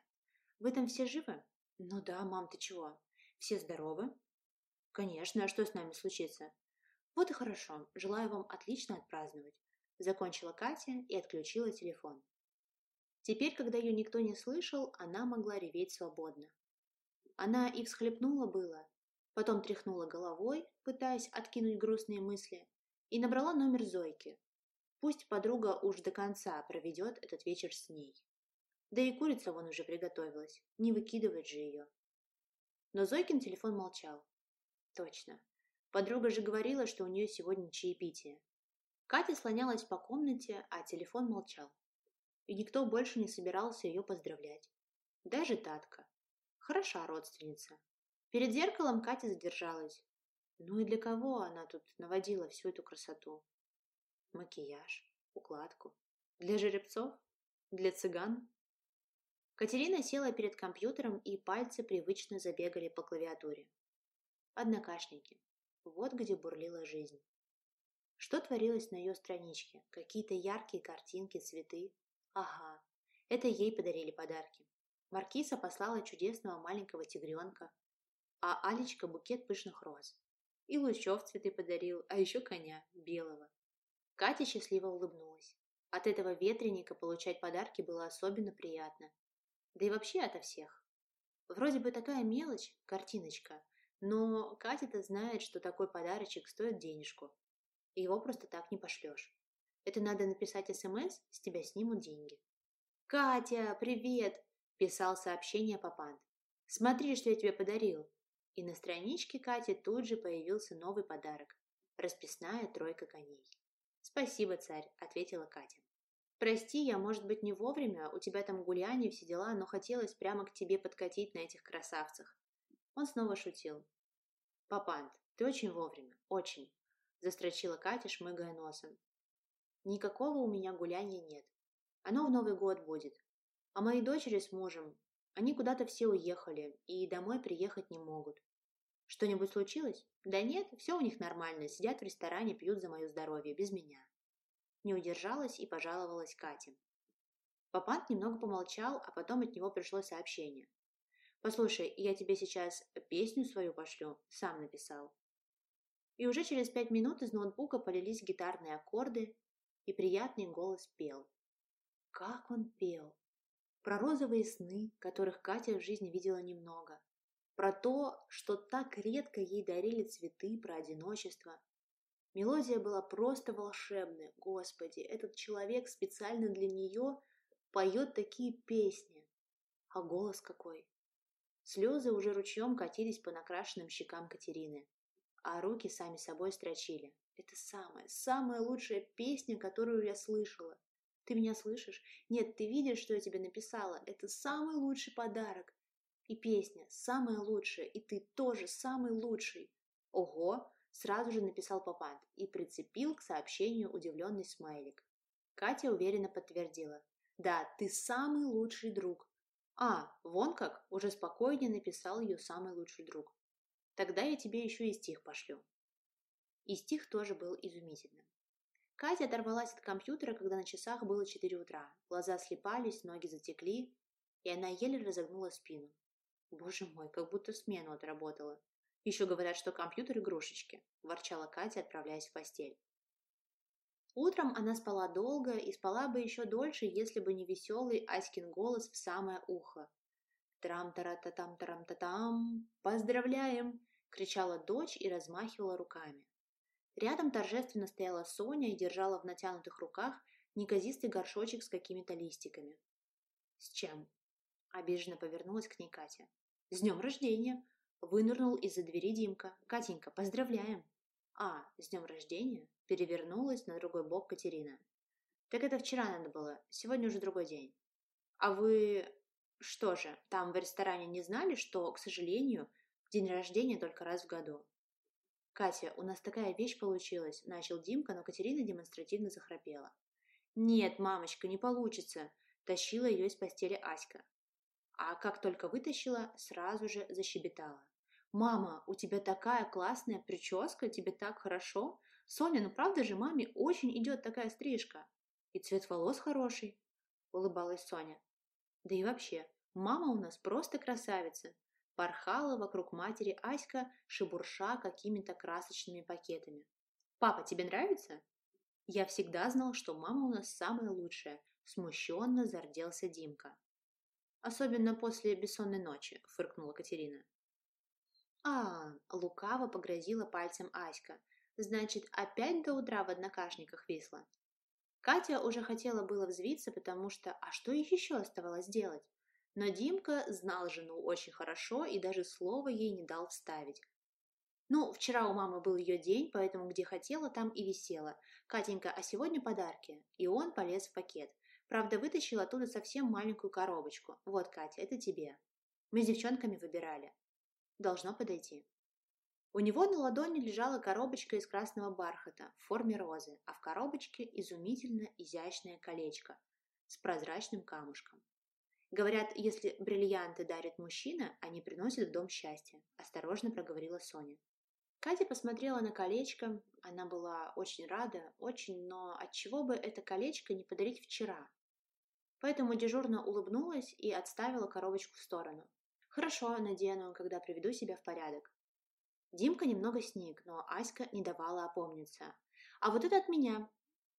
«Вы там все живы?» «Ну да, мам, ты чего? Все здоровы?» «Конечно, а что с нами случится?» «Вот и хорошо. Желаю вам отлично отпраздновать», – закончила Катя и отключила телефон. Теперь, когда ее никто не слышал, она могла реветь свободно. Она и всхлепнула было, потом тряхнула головой, пытаясь откинуть грустные мысли, и набрала номер Зойки. Пусть подруга уж до конца проведет этот вечер с ней. Да и курица вон уже приготовилась, не выкидывать же ее. Но Зойкин телефон молчал. Точно. Подруга же говорила, что у нее сегодня чаепитие. Катя слонялась по комнате, а телефон молчал и никто больше не собирался ее поздравлять. Даже Татка. Хороша родственница. Перед зеркалом Катя задержалась. Ну и для кого она тут наводила всю эту красоту? Макияж, укладку. Для жеребцов? Для цыган? Катерина села перед компьютером, и пальцы привычно забегали по клавиатуре. Однокашники. Вот где бурлила жизнь. Что творилось на ее страничке? Какие-то яркие картинки, цветы, Ага, это ей подарили подарки. Маркиса послала чудесного маленького тигренка, а Алечка букет пышных роз. И Лучев цветы подарил, а еще коня, белого. Катя счастливо улыбнулась. От этого ветреника получать подарки было особенно приятно. Да и вообще ото всех. Вроде бы такая мелочь, картиночка, но Катя-то знает, что такой подарочек стоит денежку. И его просто так не пошлешь. Это надо написать СМС, с тебя снимут деньги. «Катя, привет!» – писал сообщение Папант. «Смотри, что я тебе подарил!» И на страничке Кати тут же появился новый подарок – расписная тройка коней. «Спасибо, царь», – ответила Катя. «Прости, я, может быть, не вовремя, у тебя там гуляние, все дела, но хотелось прямо к тебе подкатить на этих красавцах». Он снова шутил. «Папант, ты очень вовремя, очень», – застрочила Катя, шмыгая носом. Никакого у меня гуляния нет. Оно в Новый год будет. А мои дочери с мужем, они куда-то все уехали и домой приехать не могут. Что-нибудь случилось? Да нет, все у них нормально, сидят в ресторане, пьют за мое здоровье, без меня. Не удержалась и пожаловалась Кате. Папант немного помолчал, а потом от него пришло сообщение. «Послушай, я тебе сейчас песню свою пошлю, сам написал». И уже через пять минут из ноутбука полились гитарные аккорды, и приятный голос пел. Как он пел! Про розовые сны, которых Катя в жизни видела немного, про то, что так редко ей дарили цветы, про одиночество. Мелодия была просто волшебная. Господи, этот человек специально для нее поет такие песни. А голос какой! Слезы уже ручьем катились по накрашенным щекам Катерины, а руки сами собой строчили. Это самая, самая лучшая песня, которую я слышала. Ты меня слышишь? Нет, ты видишь, что я тебе написала? Это самый лучший подарок. И песня самая лучшая, и ты тоже самый лучший. Ого, сразу же написал Папант и прицепил к сообщению удивленный смайлик. Катя уверенно подтвердила. Да, ты самый лучший друг. А, вон как, уже спокойнее написал ее самый лучший друг. Тогда я тебе еще и стих пошлю. И стих тоже был изумительным. Катя оторвалась от компьютера, когда на часах было 4 утра. Глаза слепались, ноги затекли, и она еле разогнула спину. Боже мой, как будто смену отработала. Еще говорят, что компьютер игрушечки, ворчала Катя, отправляясь в постель. Утром она спала долго и спала бы еще дольше, если бы не веселый Аськин голос в самое ухо. «Трам-тара-та-там-тарам-та-там! Поздравляем!» — кричала дочь и размахивала руками. Рядом торжественно стояла Соня и держала в натянутых руках неказистый горшочек с какими-то листиками. «С чем?» — обиженно повернулась к ней Катя. «С днем рождения!» Вынырнул из-за двери Димка. «Катенька, поздравляем!» «А, с днем рождения?» Перевернулась на другой бок Катерина. «Так это вчера надо было, сегодня уже другой день». «А вы... что же, там в ресторане не знали, что, к сожалению, день рождения только раз в году?» «Катя, у нас такая вещь получилась», – начал Димка, но Катерина демонстративно захрапела. «Нет, мамочка, не получится», – тащила ее из постели Аська а как только вытащила, сразу же защебетала. «Мама, у тебя такая классная прическа, тебе так хорошо. Соня, ну правда же маме очень идет такая стрижка? И цвет волос хороший», — улыбалась Соня. «Да и вообще, мама у нас просто красавица», — порхала вокруг матери Аська, шебурша какими-то красочными пакетами. «Папа, тебе нравится?» «Я всегда знал, что мама у нас самая лучшая», — смущенно зарделся Димка. Особенно после бессонной ночи, фыркнула Катерина. А, лукаво погрозила пальцем Аська. Значит, опять до утра в однокашниках висла. Катя уже хотела было взвиться, потому что а что еще оставалось делать? Но Димка знал жену очень хорошо и даже слова ей не дал вставить. Ну, вчера у мамы был ее день, поэтому где хотела, там и висела. Катенька, а сегодня подарки. И он полез в пакет. Правда, вытащил оттуда совсем маленькую коробочку. Вот, Катя, это тебе. Мы с девчонками выбирали. Должно подойти. У него на ладони лежала коробочка из красного бархата в форме розы, а в коробочке изумительно изящное колечко с прозрачным камушком. Говорят, если бриллианты дарит мужчина, они приносят в дом счастье, осторожно проговорила Соня. Катя посмотрела на колечко, она была очень рада, очень, но от чего бы это колечко не подарить вчера, поэтому дежурно улыбнулась и отставила коробочку в сторону. «Хорошо, надену, когда приведу себя в порядок». Димка немного сник, но Аська не давала опомниться. «А вот это от меня.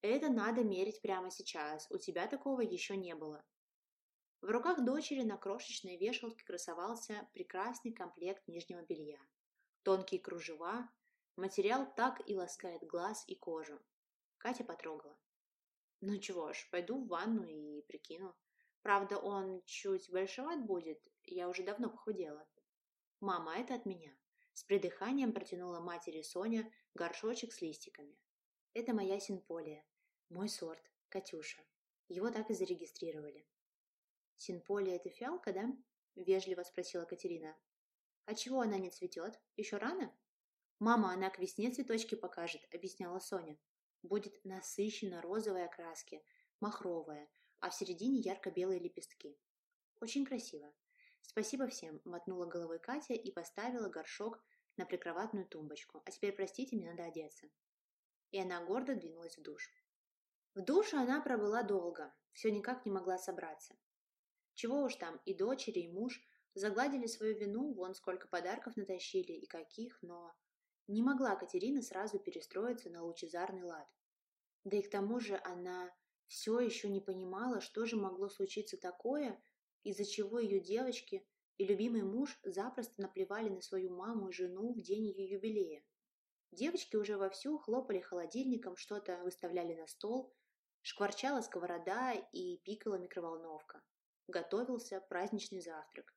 Это надо мерить прямо сейчас. У тебя такого еще не было». В руках дочери на крошечной вешалке красовался прекрасный комплект нижнего белья. Тонкие кружева, материал так и ласкает глаз и кожу. Катя потрогала. Ну чего ж, пойду в ванну и прикину. Правда, он чуть большеват будет, я уже давно похудела. Мама, это от меня. С придыханием протянула матери Соня горшочек с листиками. Это моя синполия. Мой сорт, Катюша. Его так и зарегистрировали. Синполия – это фиалка, да? Вежливо спросила Катерина. А чего она не цветет? Еще рано? Мама, она к весне цветочки покажет, объясняла Соня. будет насыщенно розовой окраски, махровая, а в середине ярко-белые лепестки. Очень красиво. Спасибо всем, мотнула головой Катя и поставила горшок на прикроватную тумбочку. А теперь, простите, мне надо одеться. И она гордо двинулась в душ. В душе она пробыла долго, все никак не могла собраться. Чего уж там, и дочери, и муж загладили свою вину, вон сколько подарков натащили и каких, но не могла Катерина сразу перестроиться на лучезарный лад. Да и к тому же она все еще не понимала, что же могло случиться такое, из-за чего ее девочки и любимый муж запросто наплевали на свою маму и жену в день ее юбилея. Девочки уже вовсю хлопали холодильником, что-то выставляли на стол, шкварчала сковорода и пикала микроволновка. Готовился праздничный завтрак.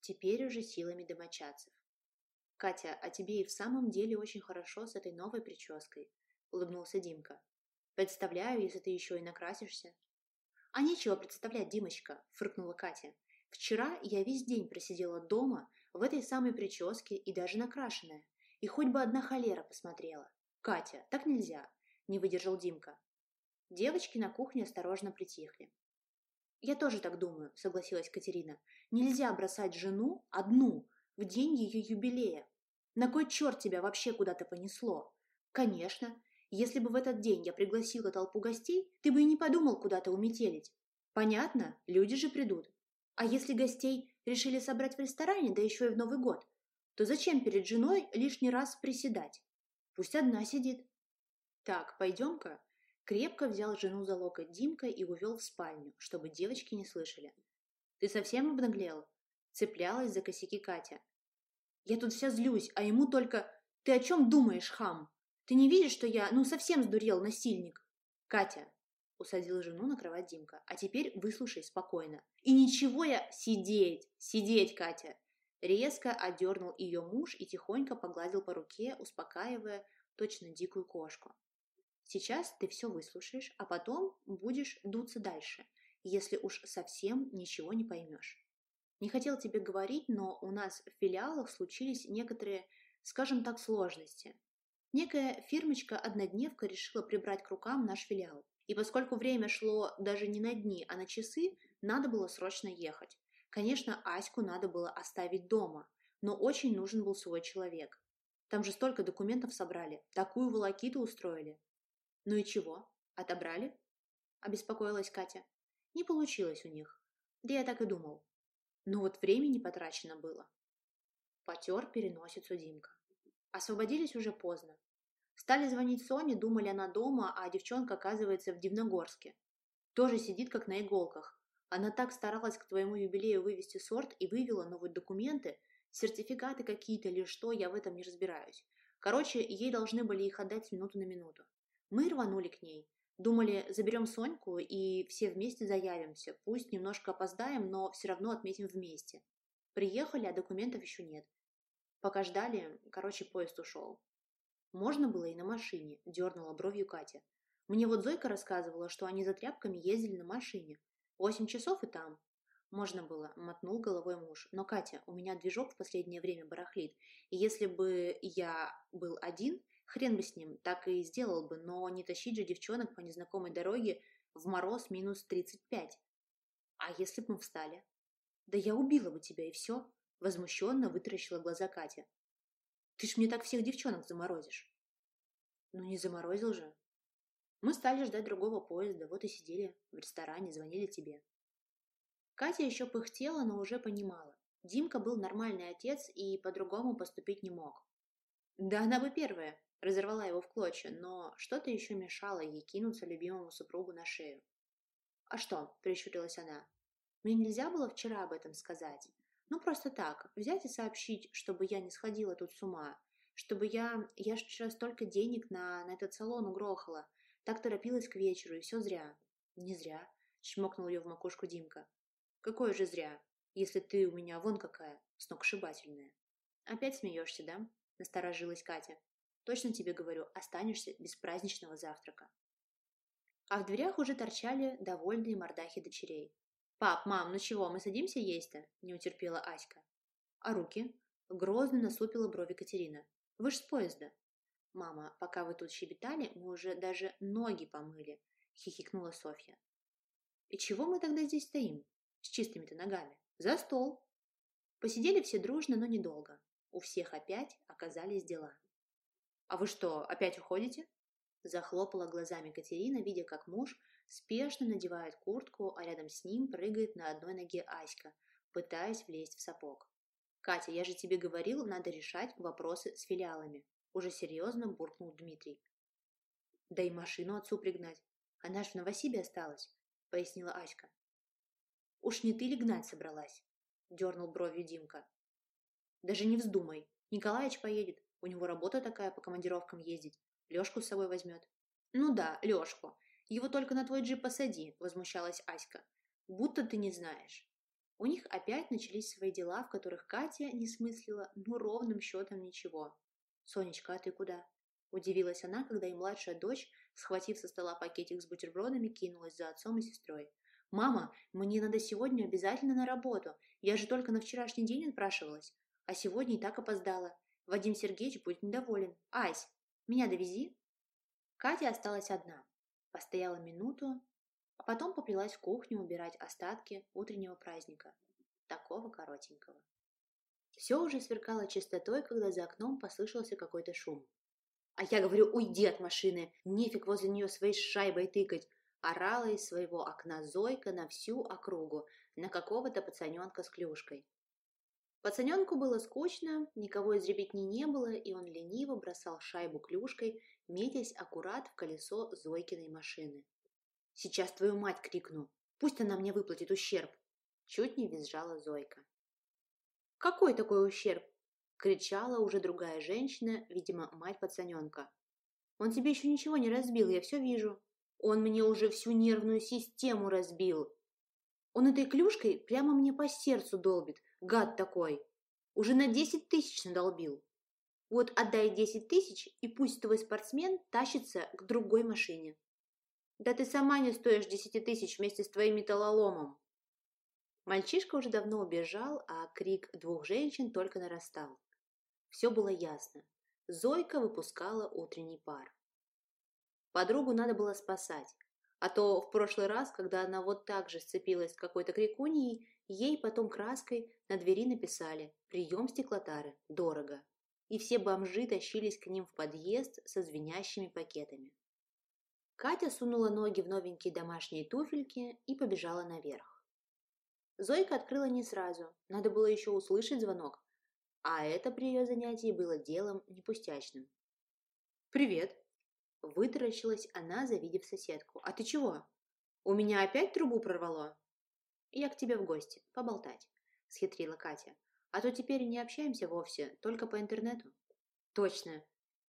Теперь уже силами домочадцев. «Катя, а тебе и в самом деле очень хорошо с этой новой прической», — улыбнулся Димка. «Представляю, если ты еще и накрасишься». «А нечего представлять, Димочка», — фыркнула Катя. «Вчера я весь день просидела дома в этой самой прическе и даже накрашенная. И хоть бы одна холера посмотрела. Катя, так нельзя», — не выдержал Димка. Девочки на кухне осторожно притихли. «Я тоже так думаю», — согласилась Катерина. «Нельзя бросать жену одну в день ее юбилея. На кой черт тебя вообще куда-то понесло? Конечно, если бы в этот день я пригласила толпу гостей, ты бы и не подумал куда-то уметелить. Понятно, люди же придут. А если гостей решили собрать в ресторане, да еще и в Новый год, то зачем перед женой лишний раз приседать? Пусть одна сидит. Так, пойдем-ка. Крепко взял жену за локоть Димка и увел в спальню, чтобы девочки не слышали. Ты совсем обнаглел? Цеплялась за косяки Катя. Я тут вся злюсь, а ему только... Ты о чем думаешь, хам? Ты не видишь, что я, ну, совсем сдурел, насильник? Катя, усадил жену на кровать Димка, а теперь выслушай спокойно. И ничего я... Сидеть, сидеть, Катя. Резко одернул ее муж и тихонько погладил по руке, успокаивая точно дикую кошку. Сейчас ты все выслушаешь, а потом будешь дуться дальше, если уж совсем ничего не поймешь. Не хотел тебе говорить, но у нас в филиалах случились некоторые, скажем так, сложности. Некая фирмочка-однодневка решила прибрать к рукам наш филиал. И поскольку время шло даже не на дни, а на часы, надо было срочно ехать. Конечно, Аську надо было оставить дома, но очень нужен был свой человек. Там же столько документов собрали, такую волокиту устроили. Ну и чего? Отобрали? Обеспокоилась Катя. Не получилось у них. Да я так и думал. Но вот времени потрачено было. Потер переносицу Димка. Освободились уже поздно. Стали звонить Соне, думали она дома, а девчонка оказывается в Дивногорске. Тоже сидит как на иголках. Она так старалась к твоему юбилею вывести сорт и вывела, но вот документы, сертификаты какие-то или что, я в этом не разбираюсь. Короче, ей должны были их отдать с минуты на минуту. Мы рванули к ней. Думали, заберем Соньку и все вместе заявимся. Пусть немножко опоздаем, но все равно отметим вместе. Приехали, а документов еще нет. Пока ждали, короче, поезд ушел. Можно было и на машине, дернула бровью Катя. Мне вот Зойка рассказывала, что они за тряпками ездили на машине. Восемь часов и там. Можно было, мотнул головой муж. Но, Катя, у меня движок в последнее время барахлит. И если бы я был один, хрен бы с ним, так и сделал бы. Но не тащить же девчонок по незнакомой дороге в мороз минус тридцать пять. А если бы мы встали? Да я убила бы тебя, и все. Возмущенно вытаращила глаза Катя. «Ты ж мне так всех девчонок заморозишь». «Ну не заморозил же». Мы стали ждать другого поезда, вот и сидели в ресторане, звонили тебе. Катя еще пыхтела, но уже понимала. Димка был нормальный отец и по-другому поступить не мог. Да она бы первая разорвала его в клочья, но что-то еще мешало ей кинуться любимому супругу на шею. «А что?» – прищурилась она. «Мне нельзя было вчера об этом сказать. Ну, просто так, взять и сообщить, чтобы я не сходила тут с ума, чтобы я... Я ж вчера столько денег на, на этот салон угрохала, так торопилась к вечеру, и все зря. Не зря, чмокнул ее в макушку Димка. Какое же зря, если ты у меня вон какая, сногсшибательная. Опять смеешься, да? Насторожилась Катя. Точно тебе говорю, останешься без праздничного завтрака. А в дверях уже торчали довольные мордахи дочерей. «Пап, мам, ну чего, мы садимся есть-то?» – не утерпела Аська. «А руки?» – грозно насупила брови Катерина. «Вы ж с поезда». «Мама, пока вы тут щебетали, мы уже даже ноги помыли», — хихикнула Софья. «И чего мы тогда здесь стоим? С чистыми-то ногами? За стол!» Посидели все дружно, но недолго. У всех опять оказались дела. «А вы что, опять уходите?» Захлопала глазами Катерина, видя, как муж спешно надевает куртку, а рядом с ним прыгает на одной ноге Аська, пытаясь влезть в сапог. «Катя, я же тебе говорил, надо решать вопросы с филиалами», уже серьезно буркнул Дмитрий. «Да и машину отцу пригнать. Она ж в Новосибе осталась», — пояснила Аська. «Уж не ты ли гнать собралась?» — дернул бровью Димка. «Даже не вздумай. Николаевич поедет. У него работа такая по командировкам ездить. Лешку с собой возьмет». «Ну да, Лешку. Его только на твой джип посади», — возмущалась Аська. «Будто ты не знаешь». У них опять начались свои дела, в которых Катя не смыслила, ну, ровным счетом ничего. «Сонечка, а ты куда?» Удивилась она, когда и младшая дочь, схватив со стола пакетик с бутербродами, кинулась за отцом и сестрой. «Мама, мне надо сегодня обязательно на работу. Я же только на вчерашний день отпрашивалась. А сегодня и так опоздала. Вадим Сергеевич будет недоволен. Ась, меня довези?» Катя осталась одна. Постояла минуту, а потом поплелась в кухню убирать остатки утреннего праздника. Такого коротенького. Все уже сверкало чистотой, когда за окном послышался какой-то шум. «А я говорю, уйди от машины! Нефиг возле нее своей шайбой тыкать!» Орала из своего окна Зойка на всю округу, на какого-то пацаненка с клюшкой. Пацаненку было скучно, никого из ребятни не было, и он лениво бросал шайбу клюшкой, метясь аккурат в колесо Зойкиной машины. «Сейчас твою мать крикну! Пусть она мне выплатит ущерб!» Чуть не визжала Зойка. «Какой такой ущерб?» – кричала уже другая женщина, видимо, мать пацаненка. «Он тебе еще ничего не разбил, я все вижу. Он мне уже всю нервную систему разбил. Он этой клюшкой прямо мне по сердцу долбит, гад такой. Уже на десять тысяч надолбил. Вот отдай десять тысяч, и пусть твой спортсмен тащится к другой машине. Да ты сама не стоишь десяти тысяч вместе с твоим металлоломом. Мальчишка уже давно убежал, а крик двух женщин только нарастал. Все было ясно. Зойка выпускала утренний пар. Подругу надо было спасать, а то в прошлый раз, когда она вот так же сцепилась с какой-то крикуньей, ей потом краской на двери написали «Прием стеклотары. Дорого». И все бомжи тащились к ним в подъезд со звенящими пакетами. Катя сунула ноги в новенькие домашние туфельки и побежала наверх. Зойка открыла не сразу, надо было еще услышать звонок, а это при ее занятии было делом непустячным. «Привет!» – вытаращилась она, завидев соседку. «А ты чего? У меня опять трубу прорвало?» «Я к тебе в гости, поболтать», – схитрила Катя. «А то теперь не общаемся вовсе, только по интернету». «Точно!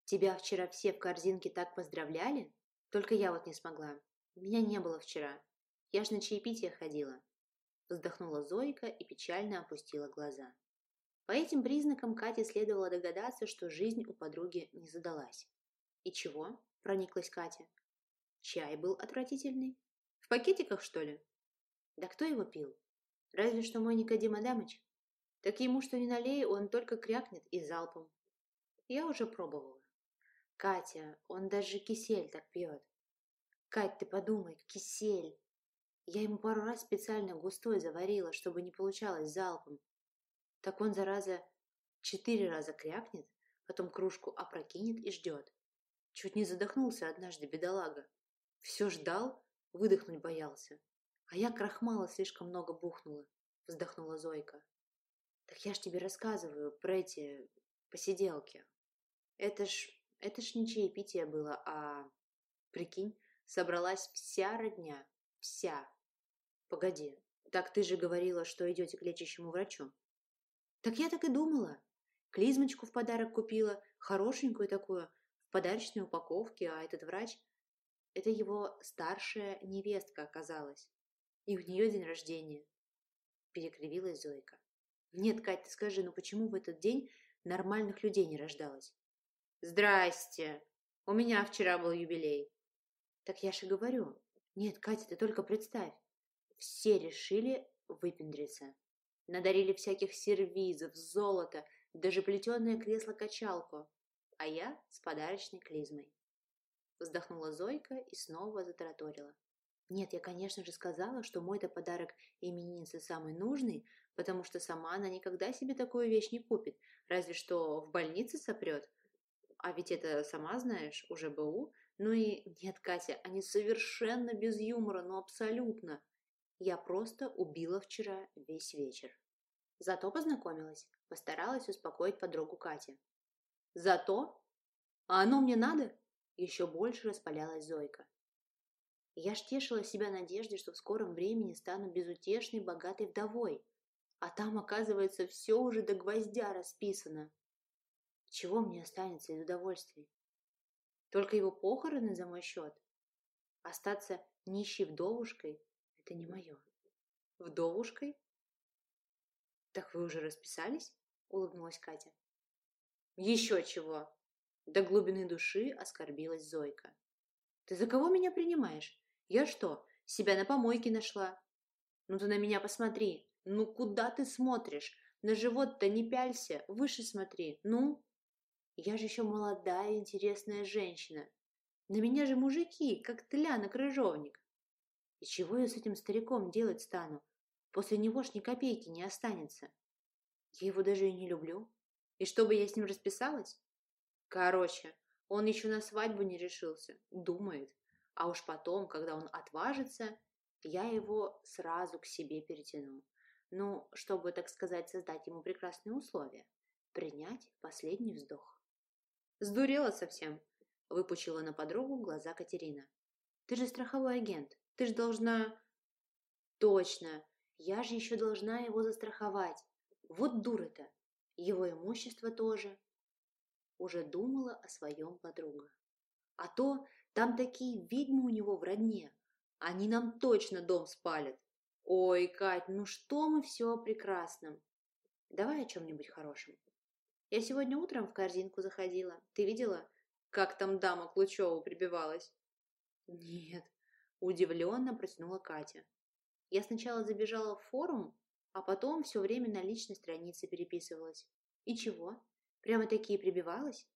Тебя вчера все в корзинке так поздравляли? Только я вот не смогла. Меня не было вчера. Я ж на чаепитие ходила. Вздохнула Зойка и печально опустила глаза. По этим признакам Кате следовало догадаться, что жизнь у подруги не задалась. «И чего?» – прониклась Катя. «Чай был отвратительный. В пакетиках, что ли?» «Да кто его пил? Разве что мой Никодим Адамыч. Так ему что не налей, он только крякнет и залпом. Я уже пробовала. Катя, он даже кисель так пьет. Кать, ты подумай, кисель. Я ему пару раз специально густой заварила, чтобы не получалось залпом. Так он, зараза, четыре раза крякнет, потом кружку опрокинет и ждет. Чуть не задохнулся однажды, бедолага. Все ждал, выдохнуть боялся. А я крахмала слишком много бухнула, вздохнула Зойка. Так я ж тебе рассказываю про эти посиделки. Это ж, это ж не чаепитие было, а... Прикинь, собралась вся родня, вся, Погоди, так ты же говорила, что идете к лечащему врачу. Так я так и думала. Клизмочку в подарок купила, хорошенькую такую, подарочной упаковке, а этот врач... Это его старшая невестка оказалась. И у нее день рождения. Перекривилась Зойка. Нет, Кать, ты скажи, ну почему в этот день нормальных людей не рождалось? Здрасте! У меня вчера был юбилей. Так я же говорю. Нет, Катя, ты только представь. Все решили выпендриться. Надарили всяких сервизов, золота, даже плетеное кресло-качалку. А я с подарочной клизмой. Вздохнула Зойка и снова затараторила. Нет, я, конечно же, сказала, что мой-то подарок имениннице самый нужный, потому что сама она никогда себе такую вещь не купит, разве что в больнице сопрет. А ведь это, сама знаешь, уже БУ. Ну и нет, Катя, они совершенно без юмора, ну абсолютно. Я просто убила вчера весь вечер. Зато познакомилась, постаралась успокоить подругу Кати. Зато? А оно мне надо? Еще больше распалялась Зойка. Я ж тешила себя надеждой, что в скором времени стану безутешной богатой вдовой. А там, оказывается, все уже до гвоздя расписано. Чего мне останется из удовольствий? Только его похороны за мой счет? Остаться нищей вдовушкой – это не мое. Вдовушкой? Так вы уже расписались? Улыбнулась Катя. Еще чего? До глубины души оскорбилась Зойка. Ты за кого меня принимаешь? Я что, себя на помойке нашла? Ну ты на меня посмотри. Ну куда ты смотришь? На живот-то не пялься, выше смотри. Ну? Я же еще молодая интересная женщина. На меня же мужики, как тля на крыжовник. И чего я с этим стариком делать стану? После него ж ни копейки не останется. Я его даже и не люблю. И чтобы я с ним расписалась? Короче, он еще на свадьбу не решился. Думает. А уж потом, когда он отважится, я его сразу к себе перетяну. Ну, чтобы, так сказать, создать ему прекрасные условия. Принять последний вздох. Сдурела совсем, выпучила на подругу глаза Катерина. Ты же страховой агент. Ты же должна... Точно. Я же еще должна его застраховать. Вот дура-то. Его имущество тоже. Уже думала о своем подруга. А то там такие ведьмы у него в родне. Они нам точно дом спалят. Ой, Кать, ну что мы все о прекрасном. Давай о чем-нибудь хорошем. Я сегодня утром в корзинку заходила. Ты видела, как там дама к Лучеву прибивалась? Нет, удивленно протянула Катя. Я сначала забежала в форум, а потом все время на личной странице переписывалась. И чего? Прямо такие прибивалась?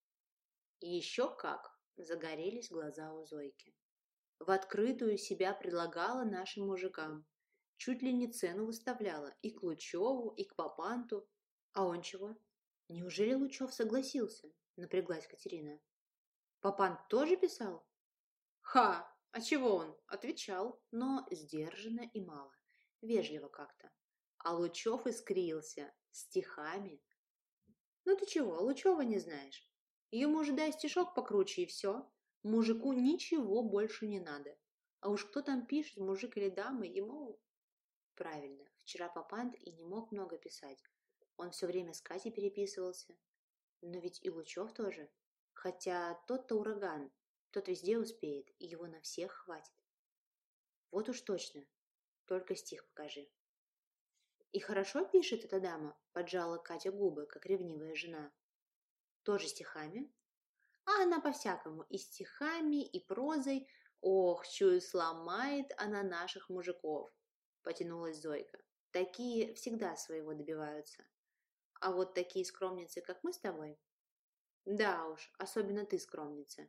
Еще как! Загорелись глаза у Зойки. В открытую себя предлагала нашим мужикам. Чуть ли не цену выставляла и к Лучеву, и к Папанту. А он чего? Неужели Лучев согласился? Напряглась Катерина. Папант тоже писал? Ха! А чего он? Отвечал, но сдержанно и мало. Вежливо как-то. А Лучев искрился стихами. Ну ты чего, Лучева не знаешь? Ему же дай стишок покруче и все. Мужику ничего больше не надо. А уж кто там пишет, мужик или дама, ему... Правильно, вчера Папант и не мог много писать. Он все время с Катей переписывался. Но ведь и Лучев тоже. Хотя тот-то ураган, тот везде успеет, и его на всех хватит. Вот уж точно. Только стих покажи. И хорошо пишет эта дама, поджала Катя губы, как ревнивая жена. Тоже стихами? А она по-всякому, и стихами, и прозой. Ох, чую, сломает она наших мужиков, потянулась Зойка. Такие всегда своего добиваются. А вот такие скромницы, как мы с тобой? Да уж, особенно ты скромница,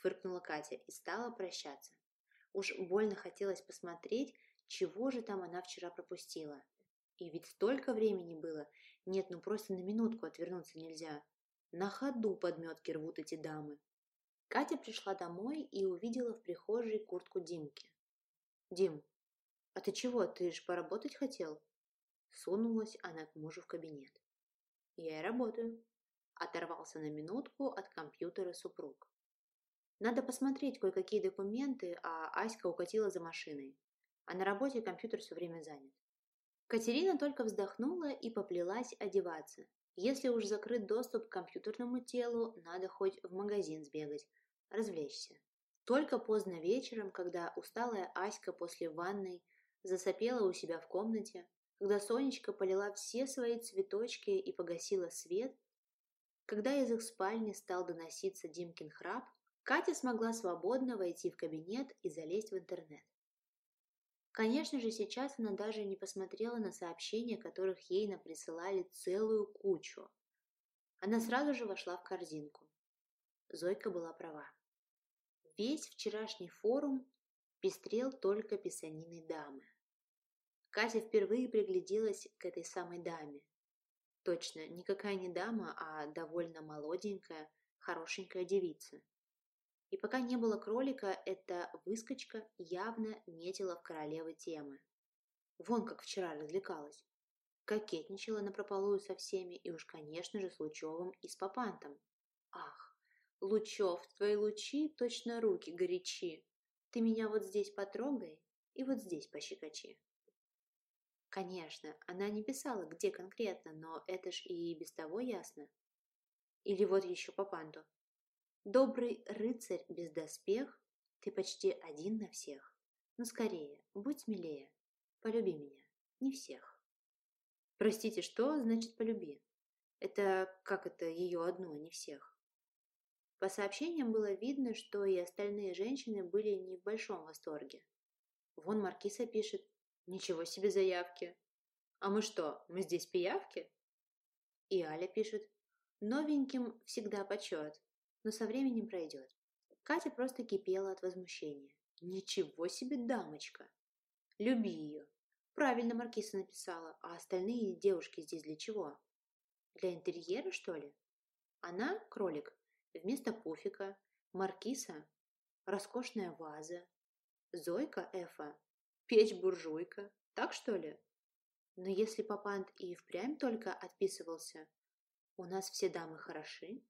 фыркнула Катя и стала прощаться. Уж больно хотелось посмотреть, чего же там она вчера пропустила. И ведь столько времени было. Нет, ну просто на минутку отвернуться нельзя. На ходу подметки рвут эти дамы. Катя пришла домой и увидела в прихожей куртку Димки. «Дим, а ты чего, ты ж поработать хотел?» Сунулась она к мужу в кабинет. «Я и работаю», – оторвался на минутку от компьютера супруг. «Надо посмотреть кое-какие документы, а Аська укатила за машиной, а на работе компьютер все время занят». Катерина только вздохнула и поплелась одеваться, если уж закрыт доступ к компьютерному телу, надо хоть в магазин сбегать, развлечься. Только поздно вечером, когда усталая Аська после ванной засопела у себя в комнате, когда Сонечка полила все свои цветочки и погасила свет, когда из их спальни стал доноситься Димкин храп, Катя смогла свободно войти в кабинет и залезть в интернет. Конечно же, сейчас она даже не посмотрела на сообщения, которых ей наприсылали целую кучу. Она сразу же вошла в корзинку. Зойка была права. Весь вчерашний форум пестрел только писаниной дамы. Катя впервые пригляделась к этой самой даме. Точно, никакая не дама, а довольно молоденькая, хорошенькая девица. И пока не было кролика, эта выскочка явно метила в королевы темы. Вон как вчера развлекалась. Кокетничала напропалую со всеми и уж, конечно же, с Лучевым и с Папантом. Ах, Лучев, твои лучи точно руки горячи. Ты меня вот здесь потрогай и вот здесь пощекочи. Конечно, она не писала, где конкретно, но это ж и без того ясно. Или вот еще по панту. Добрый рыцарь без доспех, ты почти один на всех. Ну скорее, будь смелее, полюби меня, не всех. Простите, что значит полюби? Это как это ее одну, не всех? По сообщениям было видно, что и остальные женщины были не в большом восторге. Вон Маркиса пишет, Ничего себе заявки. А мы что, мы здесь пиявки? И Аля пишет. Новеньким всегда почет, но со временем пройдет. Катя просто кипела от возмущения. Ничего себе дамочка! Люби ее. Правильно Маркиса написала, а остальные девушки здесь для чего? Для интерьера, что ли? Она, кролик, вместо пуфика, Маркиса, роскошная ваза, Зойка Эфа, Печь-буржуйка, так что ли? Но если папант и впрямь только отписывался «У нас все дамы хороши»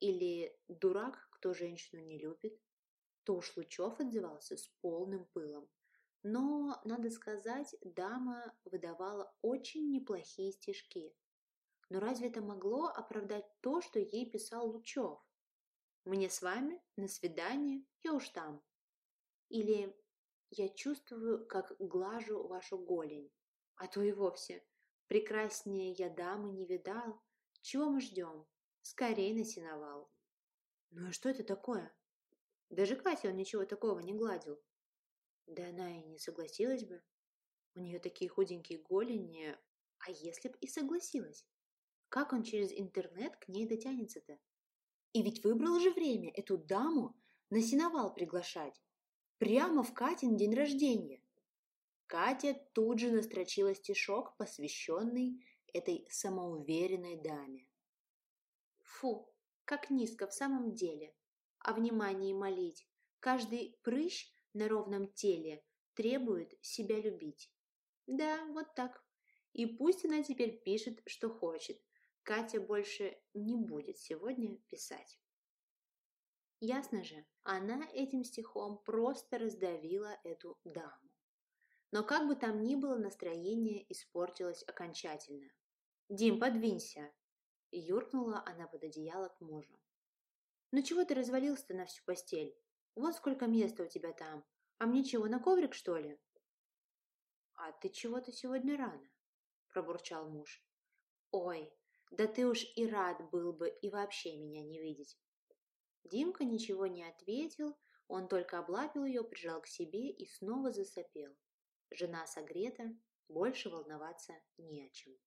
или «Дурак, кто женщину не любит», то уж Лучев отзывался с полным пылом. Но, надо сказать, дама выдавала очень неплохие стишки. Но разве это могло оправдать то, что ей писал Лучев? «Мне с вами, на свидание, я уж там». Или я чувствую, как глажу вашу голень. А то и вовсе. Прекраснее я дамы не видал. Чего мы ждем? Скорей на сеновал. Ну а что это такое? Даже Катя он ничего такого не гладил. Да она и не согласилась бы. У нее такие худенькие голени. А если б и согласилась? Как он через интернет к ней дотянется-то? И ведь выбрал же время эту даму на сеновал приглашать. Прямо в Катин день рождения. Катя тут же настрочила стишок, посвященный этой самоуверенной даме. Фу, как низко в самом деле. О внимании молить. Каждый прыщ на ровном теле требует себя любить. Да, вот так. И пусть она теперь пишет, что хочет. Катя больше не будет сегодня писать. Ясно же, она этим стихом просто раздавила эту даму. Но как бы там ни было, настроение испортилось окончательно. «Дим, подвинься!» И юркнула она под одеяло к мужу. «Ну чего ты развалился-то на всю постель? Вот сколько места у тебя там. А мне чего, на коврик, что ли?» «А ты чего-то сегодня рано», – пробурчал муж. «Ой, да ты уж и рад был бы и вообще меня не видеть. Димка ничего не ответил, он только облапил ее, прижал к себе и снова засопел. Жена согрета, больше волноваться не о чем.